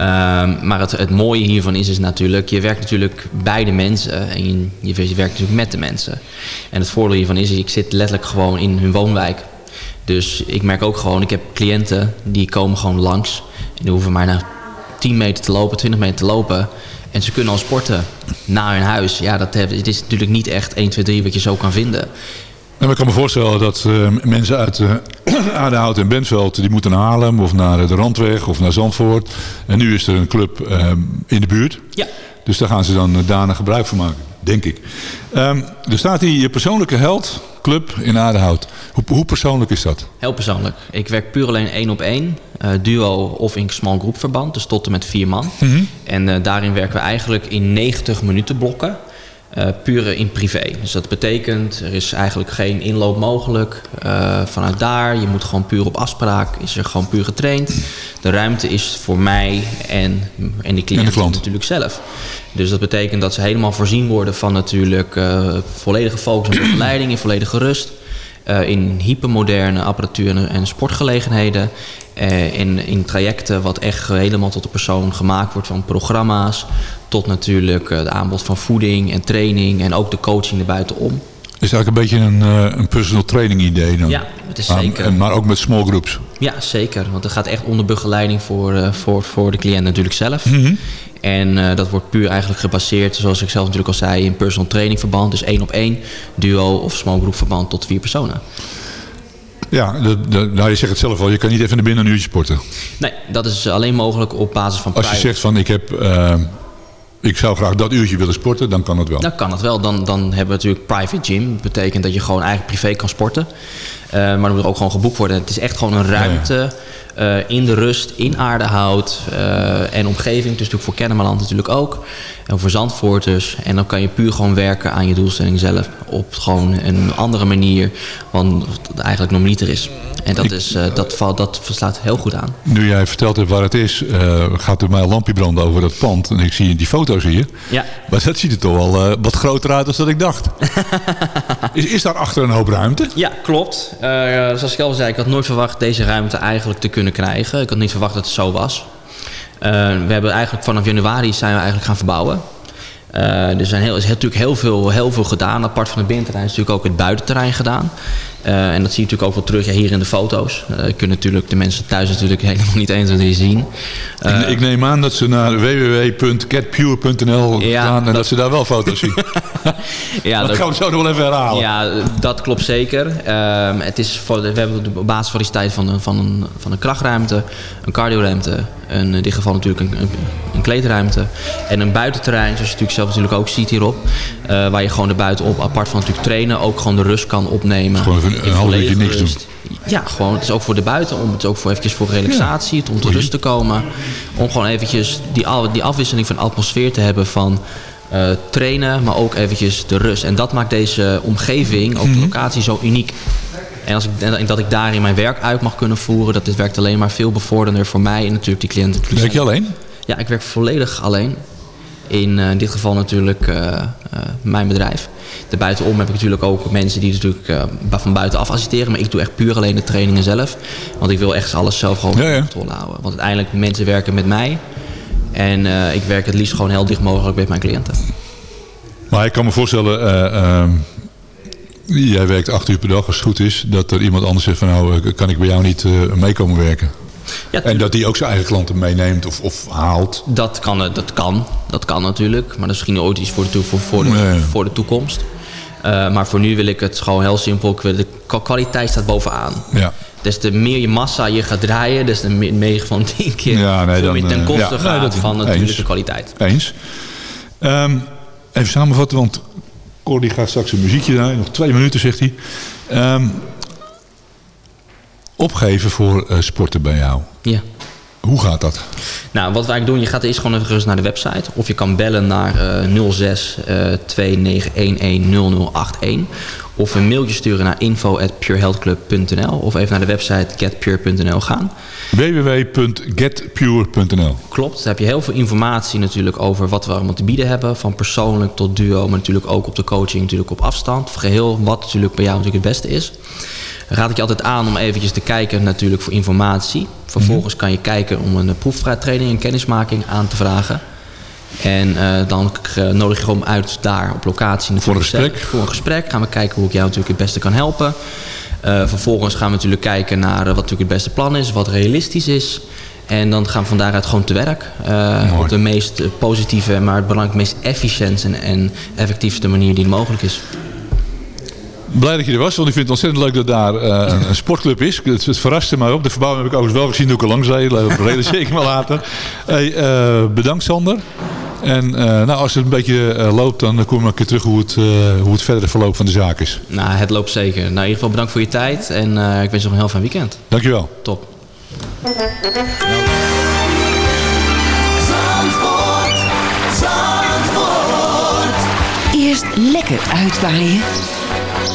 Ehm, maar het, het mooie hiervan is, is natuurlijk, je werkt natuurlijk bij de mensen en je, je, werkt natuurlijk met de mensen. En het voordeel hiervan is, ik zit letterlijk gewoon in hun woonwijk. Dus ik merk ook gewoon, ik heb cliënten die komen gewoon langs. En die hoeven maar naar 10 meter te lopen, 20 meter te lopen. En ze kunnen al sporten naar hun huis. Ja, dat het is natuurlijk niet echt 1, 2, 3 wat je zo kan vinden. En ik kan me voorstellen dat eh, mensen uit uh, en Bentveld... die moeten naar Haarlem of naar de Randweg of naar Zandvoort. En nu is er een club eh, in de buurt. Ja. Dus daar gaan ze dan daarna gebruik van maken, denk ik. Ehm, er staat hier je persoonlijke held club in Aardehout. Hoe, hoe persoonlijk is dat? Heel persoonlijk. Ik werk puur alleen één op één. duo of in small group verband. Dus tot en met vier man. Mhm. En daarin werken we eigenlijk in 90 minuten blokken. Eh puur in privé. Dus dat betekent, er is eigenlijk geen inloop mogelijk eh, vanuit daar. Je moet gewoon puur op afspraak, is er gewoon puur getraind. De ruimte is voor mij en, en de cliënt natuurlijk zelf. Dus dat betekent dat ze helemaal voorzien worden van natuurlijk eh, volledige focus en begeleiding in volledige rust. Eh, in hypermoderne apparatuur en, en sportgelegenheden. eh, in, in trajecten wat echt helemaal tot de persoon gemaakt wordt van programma's. Tot natuurlijk eh, de aanbod van voeding en training en ook de coaching erbuitenom. Is eigenlijk een beetje een, eh, een personal training idee dan? Ja, het is Maar- zeker. en- Maar ook met small groups. Ja, zeker. Want het gaat echt onder begeleiding voor, eh, voor, voor de cliënt natuurlijk zelf. Mhm. En eh, dat wordt puur eigenlijk gebaseerd, zoals ik zelf natuurlijk al zei, in personal training verband. Dus één op één, duo of small group verband tot vier personen. Ja, de, de, nou, je zegt het zelf al, je kan niet even naar binnen een uurtje sporten. Nee, dat is alleen mogelijk op basis van Als je private. zegt van ik heb, eh, ik zou graag dat uurtje willen sporten, dan kan dat wel. Dan kan het wel. Dan, dan hebben we natuurlijk private gym. Dat betekent dat je gewoon eigenlijk privé kan sporten. Eh, maar dan moet er ook gewoon geboekt worden. Het is echt gewoon een ruimte eh, in de rust, in Aardehout eh, en omgeving. Dus natuurlijk voor Kennemerland natuurlijk ook. En voor Zandvoort dus. En dan kan je puur gewoon werken aan je doelstelling zelf. Op gewoon een andere manier. Want het eigenlijk nog niet er is. En dat, is, dat, valt, dat verslaat heel goed aan. Nu jij verteld hebt waar het is, gaat er mij een lampje branden over dat pand. En ik zie die foto's hier. Ja. Maar dat ziet er toch wel wat groter uit dan dat ik dacht. is, is daar achter een hoop ruimte? Ja, klopt. Eh, zoals ik al zei, ik had nooit verwacht deze ruimte eigenlijk te kunnen krijgen. Ik had niet verwacht dat het zo was. Eh, we hebben eigenlijk vanaf januari zijn we eigenlijk gaan verbouwen. Eh, er zijn heel, is natuurlijk heel veel, heel veel gedaan. Apart van het binnenterrein is natuurlijk ook het buitenterrein gedaan. Eh, en dat zie je natuurlijk ook wel terug ja, hier in de foto's. Eh kunnen natuurlijk de mensen thuis natuurlijk helemaal niet eens wat zien. Ik, ik neem aan dat ze naar www.catpure.nl gaan en dat, ze daar wel foto's zien. ja, dat gaan we zo nog wel even herhalen. Ja, dat klopt zeker. Ehm, het is voor, we hebben op basis van die van een, van, een, van een krachtruimte, een cardioruimte, een, in dit geval natuurlijk een, een, een kleedruimte en een buitenterrein, zoals je natuurlijk zelf natuurlijk ook ziet hierop. eh, waar je gewoon er buitenop, apart van natuurlijk trainen, ook gewoon de rust kan opnemen. Gewoon even een half uurtje doen. Ja, gewoon. Het is ook voor de buitenom. Het is ook voor eventjes voor relaxatie, om tot rust te komen. Om gewoon eventjes die, die afwisseling van atmosfeer te hebben van eh, trainen, maar ook eventjes de rust. En dat maakt deze omgeving, ook de locatie, zo uniek. En als ik, en dat ik daarin mijn werk uit mag kunnen voeren, dat dit werkt alleen maar veel bevorderender voor mij en natuurlijk die cliënten. Werk je alleen? Ja, ik werk volledig alleen. In, eh, in dit geval natuurlijk eh, eh, mijn bedrijf. Daarbuitenom heb ik natuurlijk ook mensen die natuurlijk eh, van buitenaf assisteren. Maar ik doe echt puur alleen de trainingen zelf. Want ik wil echt alles zelf gewoon Ja, ja. onder controle houden. Want uiteindelijk mensen werken met mij. En eh, ik werk het liefst gewoon heel dicht mogelijk met mijn cliënten. Maar ik kan me voorstellen, eh, ehm, jij werkt acht uur per dag als het goed is. Dat er iemand anders zegt van nou, eh, kan ik bij jou niet eh, meekomen werken? en dat die ook zijn eigen klanten meeneemt of, of haalt. Dat kan, eh, dat kan. Dat kan natuurlijk. Maar dat is misschien ooit iets voor de, voor, voor de, Ja, ja. voor de toekomst. Maar voor nu wil ik het gewoon heel simpel. Ik wil, de kwa- kwaliteit staat bovenaan. Ja. Des te meer je massa je gaat draaien, des te me- meer van tien keer Ja, nee, dan, ten koste ja, nee, gaat dat- van natuurlijk de kwaliteit. Eens. Ehm, even samenvatten, want Cor die gaat straks een muziekje draaien. Nog twee minuten, zegt hij. Ehm, opgeven voor eh, sporten bij jou. Ja. Hoe gaat dat? Nou, wat wij doen, je gaat eerst gewoon even gerust naar de website. Of je kan bellen naar eh 06 eh 2911 0081. Of een mailtje sturen naar info.purehealthclub.nl. Of even naar de website getpure.nl gaan. www.getpure.nl Klopt, daar heb je heel veel informatie natuurlijk over wat we allemaal te bieden hebben. Van persoonlijk tot duo, maar natuurlijk ook op de coaching, natuurlijk op afstand. Geheel wat natuurlijk bij jou natuurlijk het beste is. Raad ik je altijd aan om eventjes te kijken natuurlijk voor informatie. Vervolgens kan je kijken om een proeftraining en kennismaking aan te vragen. En eh, dan k- nodig je gewoon uit daar op locatie. Voor een gesprek? Voor een gesprek gaan we kijken hoe ik jou natuurlijk het beste kan helpen. Eh, vervolgens gaan we natuurlijk kijken naar eh, wat natuurlijk het beste plan is, wat realistisch is. En dan gaan we van daaruit gewoon te werk. eh, op de meest eh, positieve, maar het belangrijk meest efficiënte en, en effectiefste manier die mogelijk is. Blij dat je er was, want ik vind het ontzettend leuk dat daar eh, een, sportclub is. Het, het verraste mij op. De verbouwing heb ik overigens wel gezien toen ik er langs reed. Dat realiseer ik me later. Hey, eh, bedankt Sander. En eh, nou, als het een beetje eh, loopt, dan kom ik een keer terug hoe het, eh, hoe het verdere verloop van de zaak is. Nou, het loopt zeker. Nou, in ieder geval bedankt voor je tijd en eh, ik wens je nog een heel fijn weekend. Dankjewel. Top. Zandvoort, Zandvoort. Eerst lekker uitwaaien.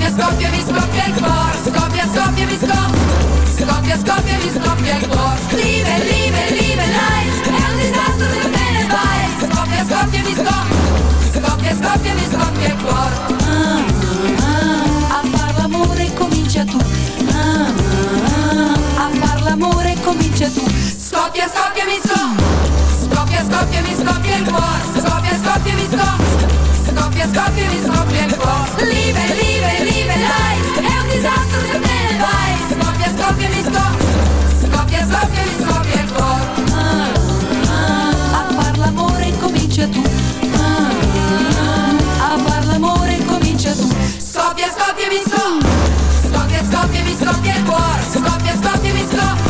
Scoppia, scoppia, mi scoppia il cuore. Scoppia, scoppia, mi scoppia. Scoppia, scoppia, mi scoppia il cuore. Live, live, live, life. È un disastro se te ne vai. Scoppia, scoppia, mi scoppia. Scoppia, scoppia, mi scoppia il cuore. A far l'amore comincia tu. A far l'amore comincia tu scoppia, scoppia, mi scoppia Scoppia, mi scoppia il cuore Scoppia, scoppia, mi scoppia Scoppia, scoppia, mi scoppia il cuore. Live, live, live, life È un disastro se te ne vai. Scoppia, scoppia, mi scoppia Scoppia, scoppia, mi scoppia il cuore. Ah, ah, A far l'amore incomincia tu. Ah, A far l'amore comincia tu. Scoppia, scoppia, mi scoppia Scoppia, scoppia, mi scoppia il cuore. Scoppia, scoppia, mi scoppia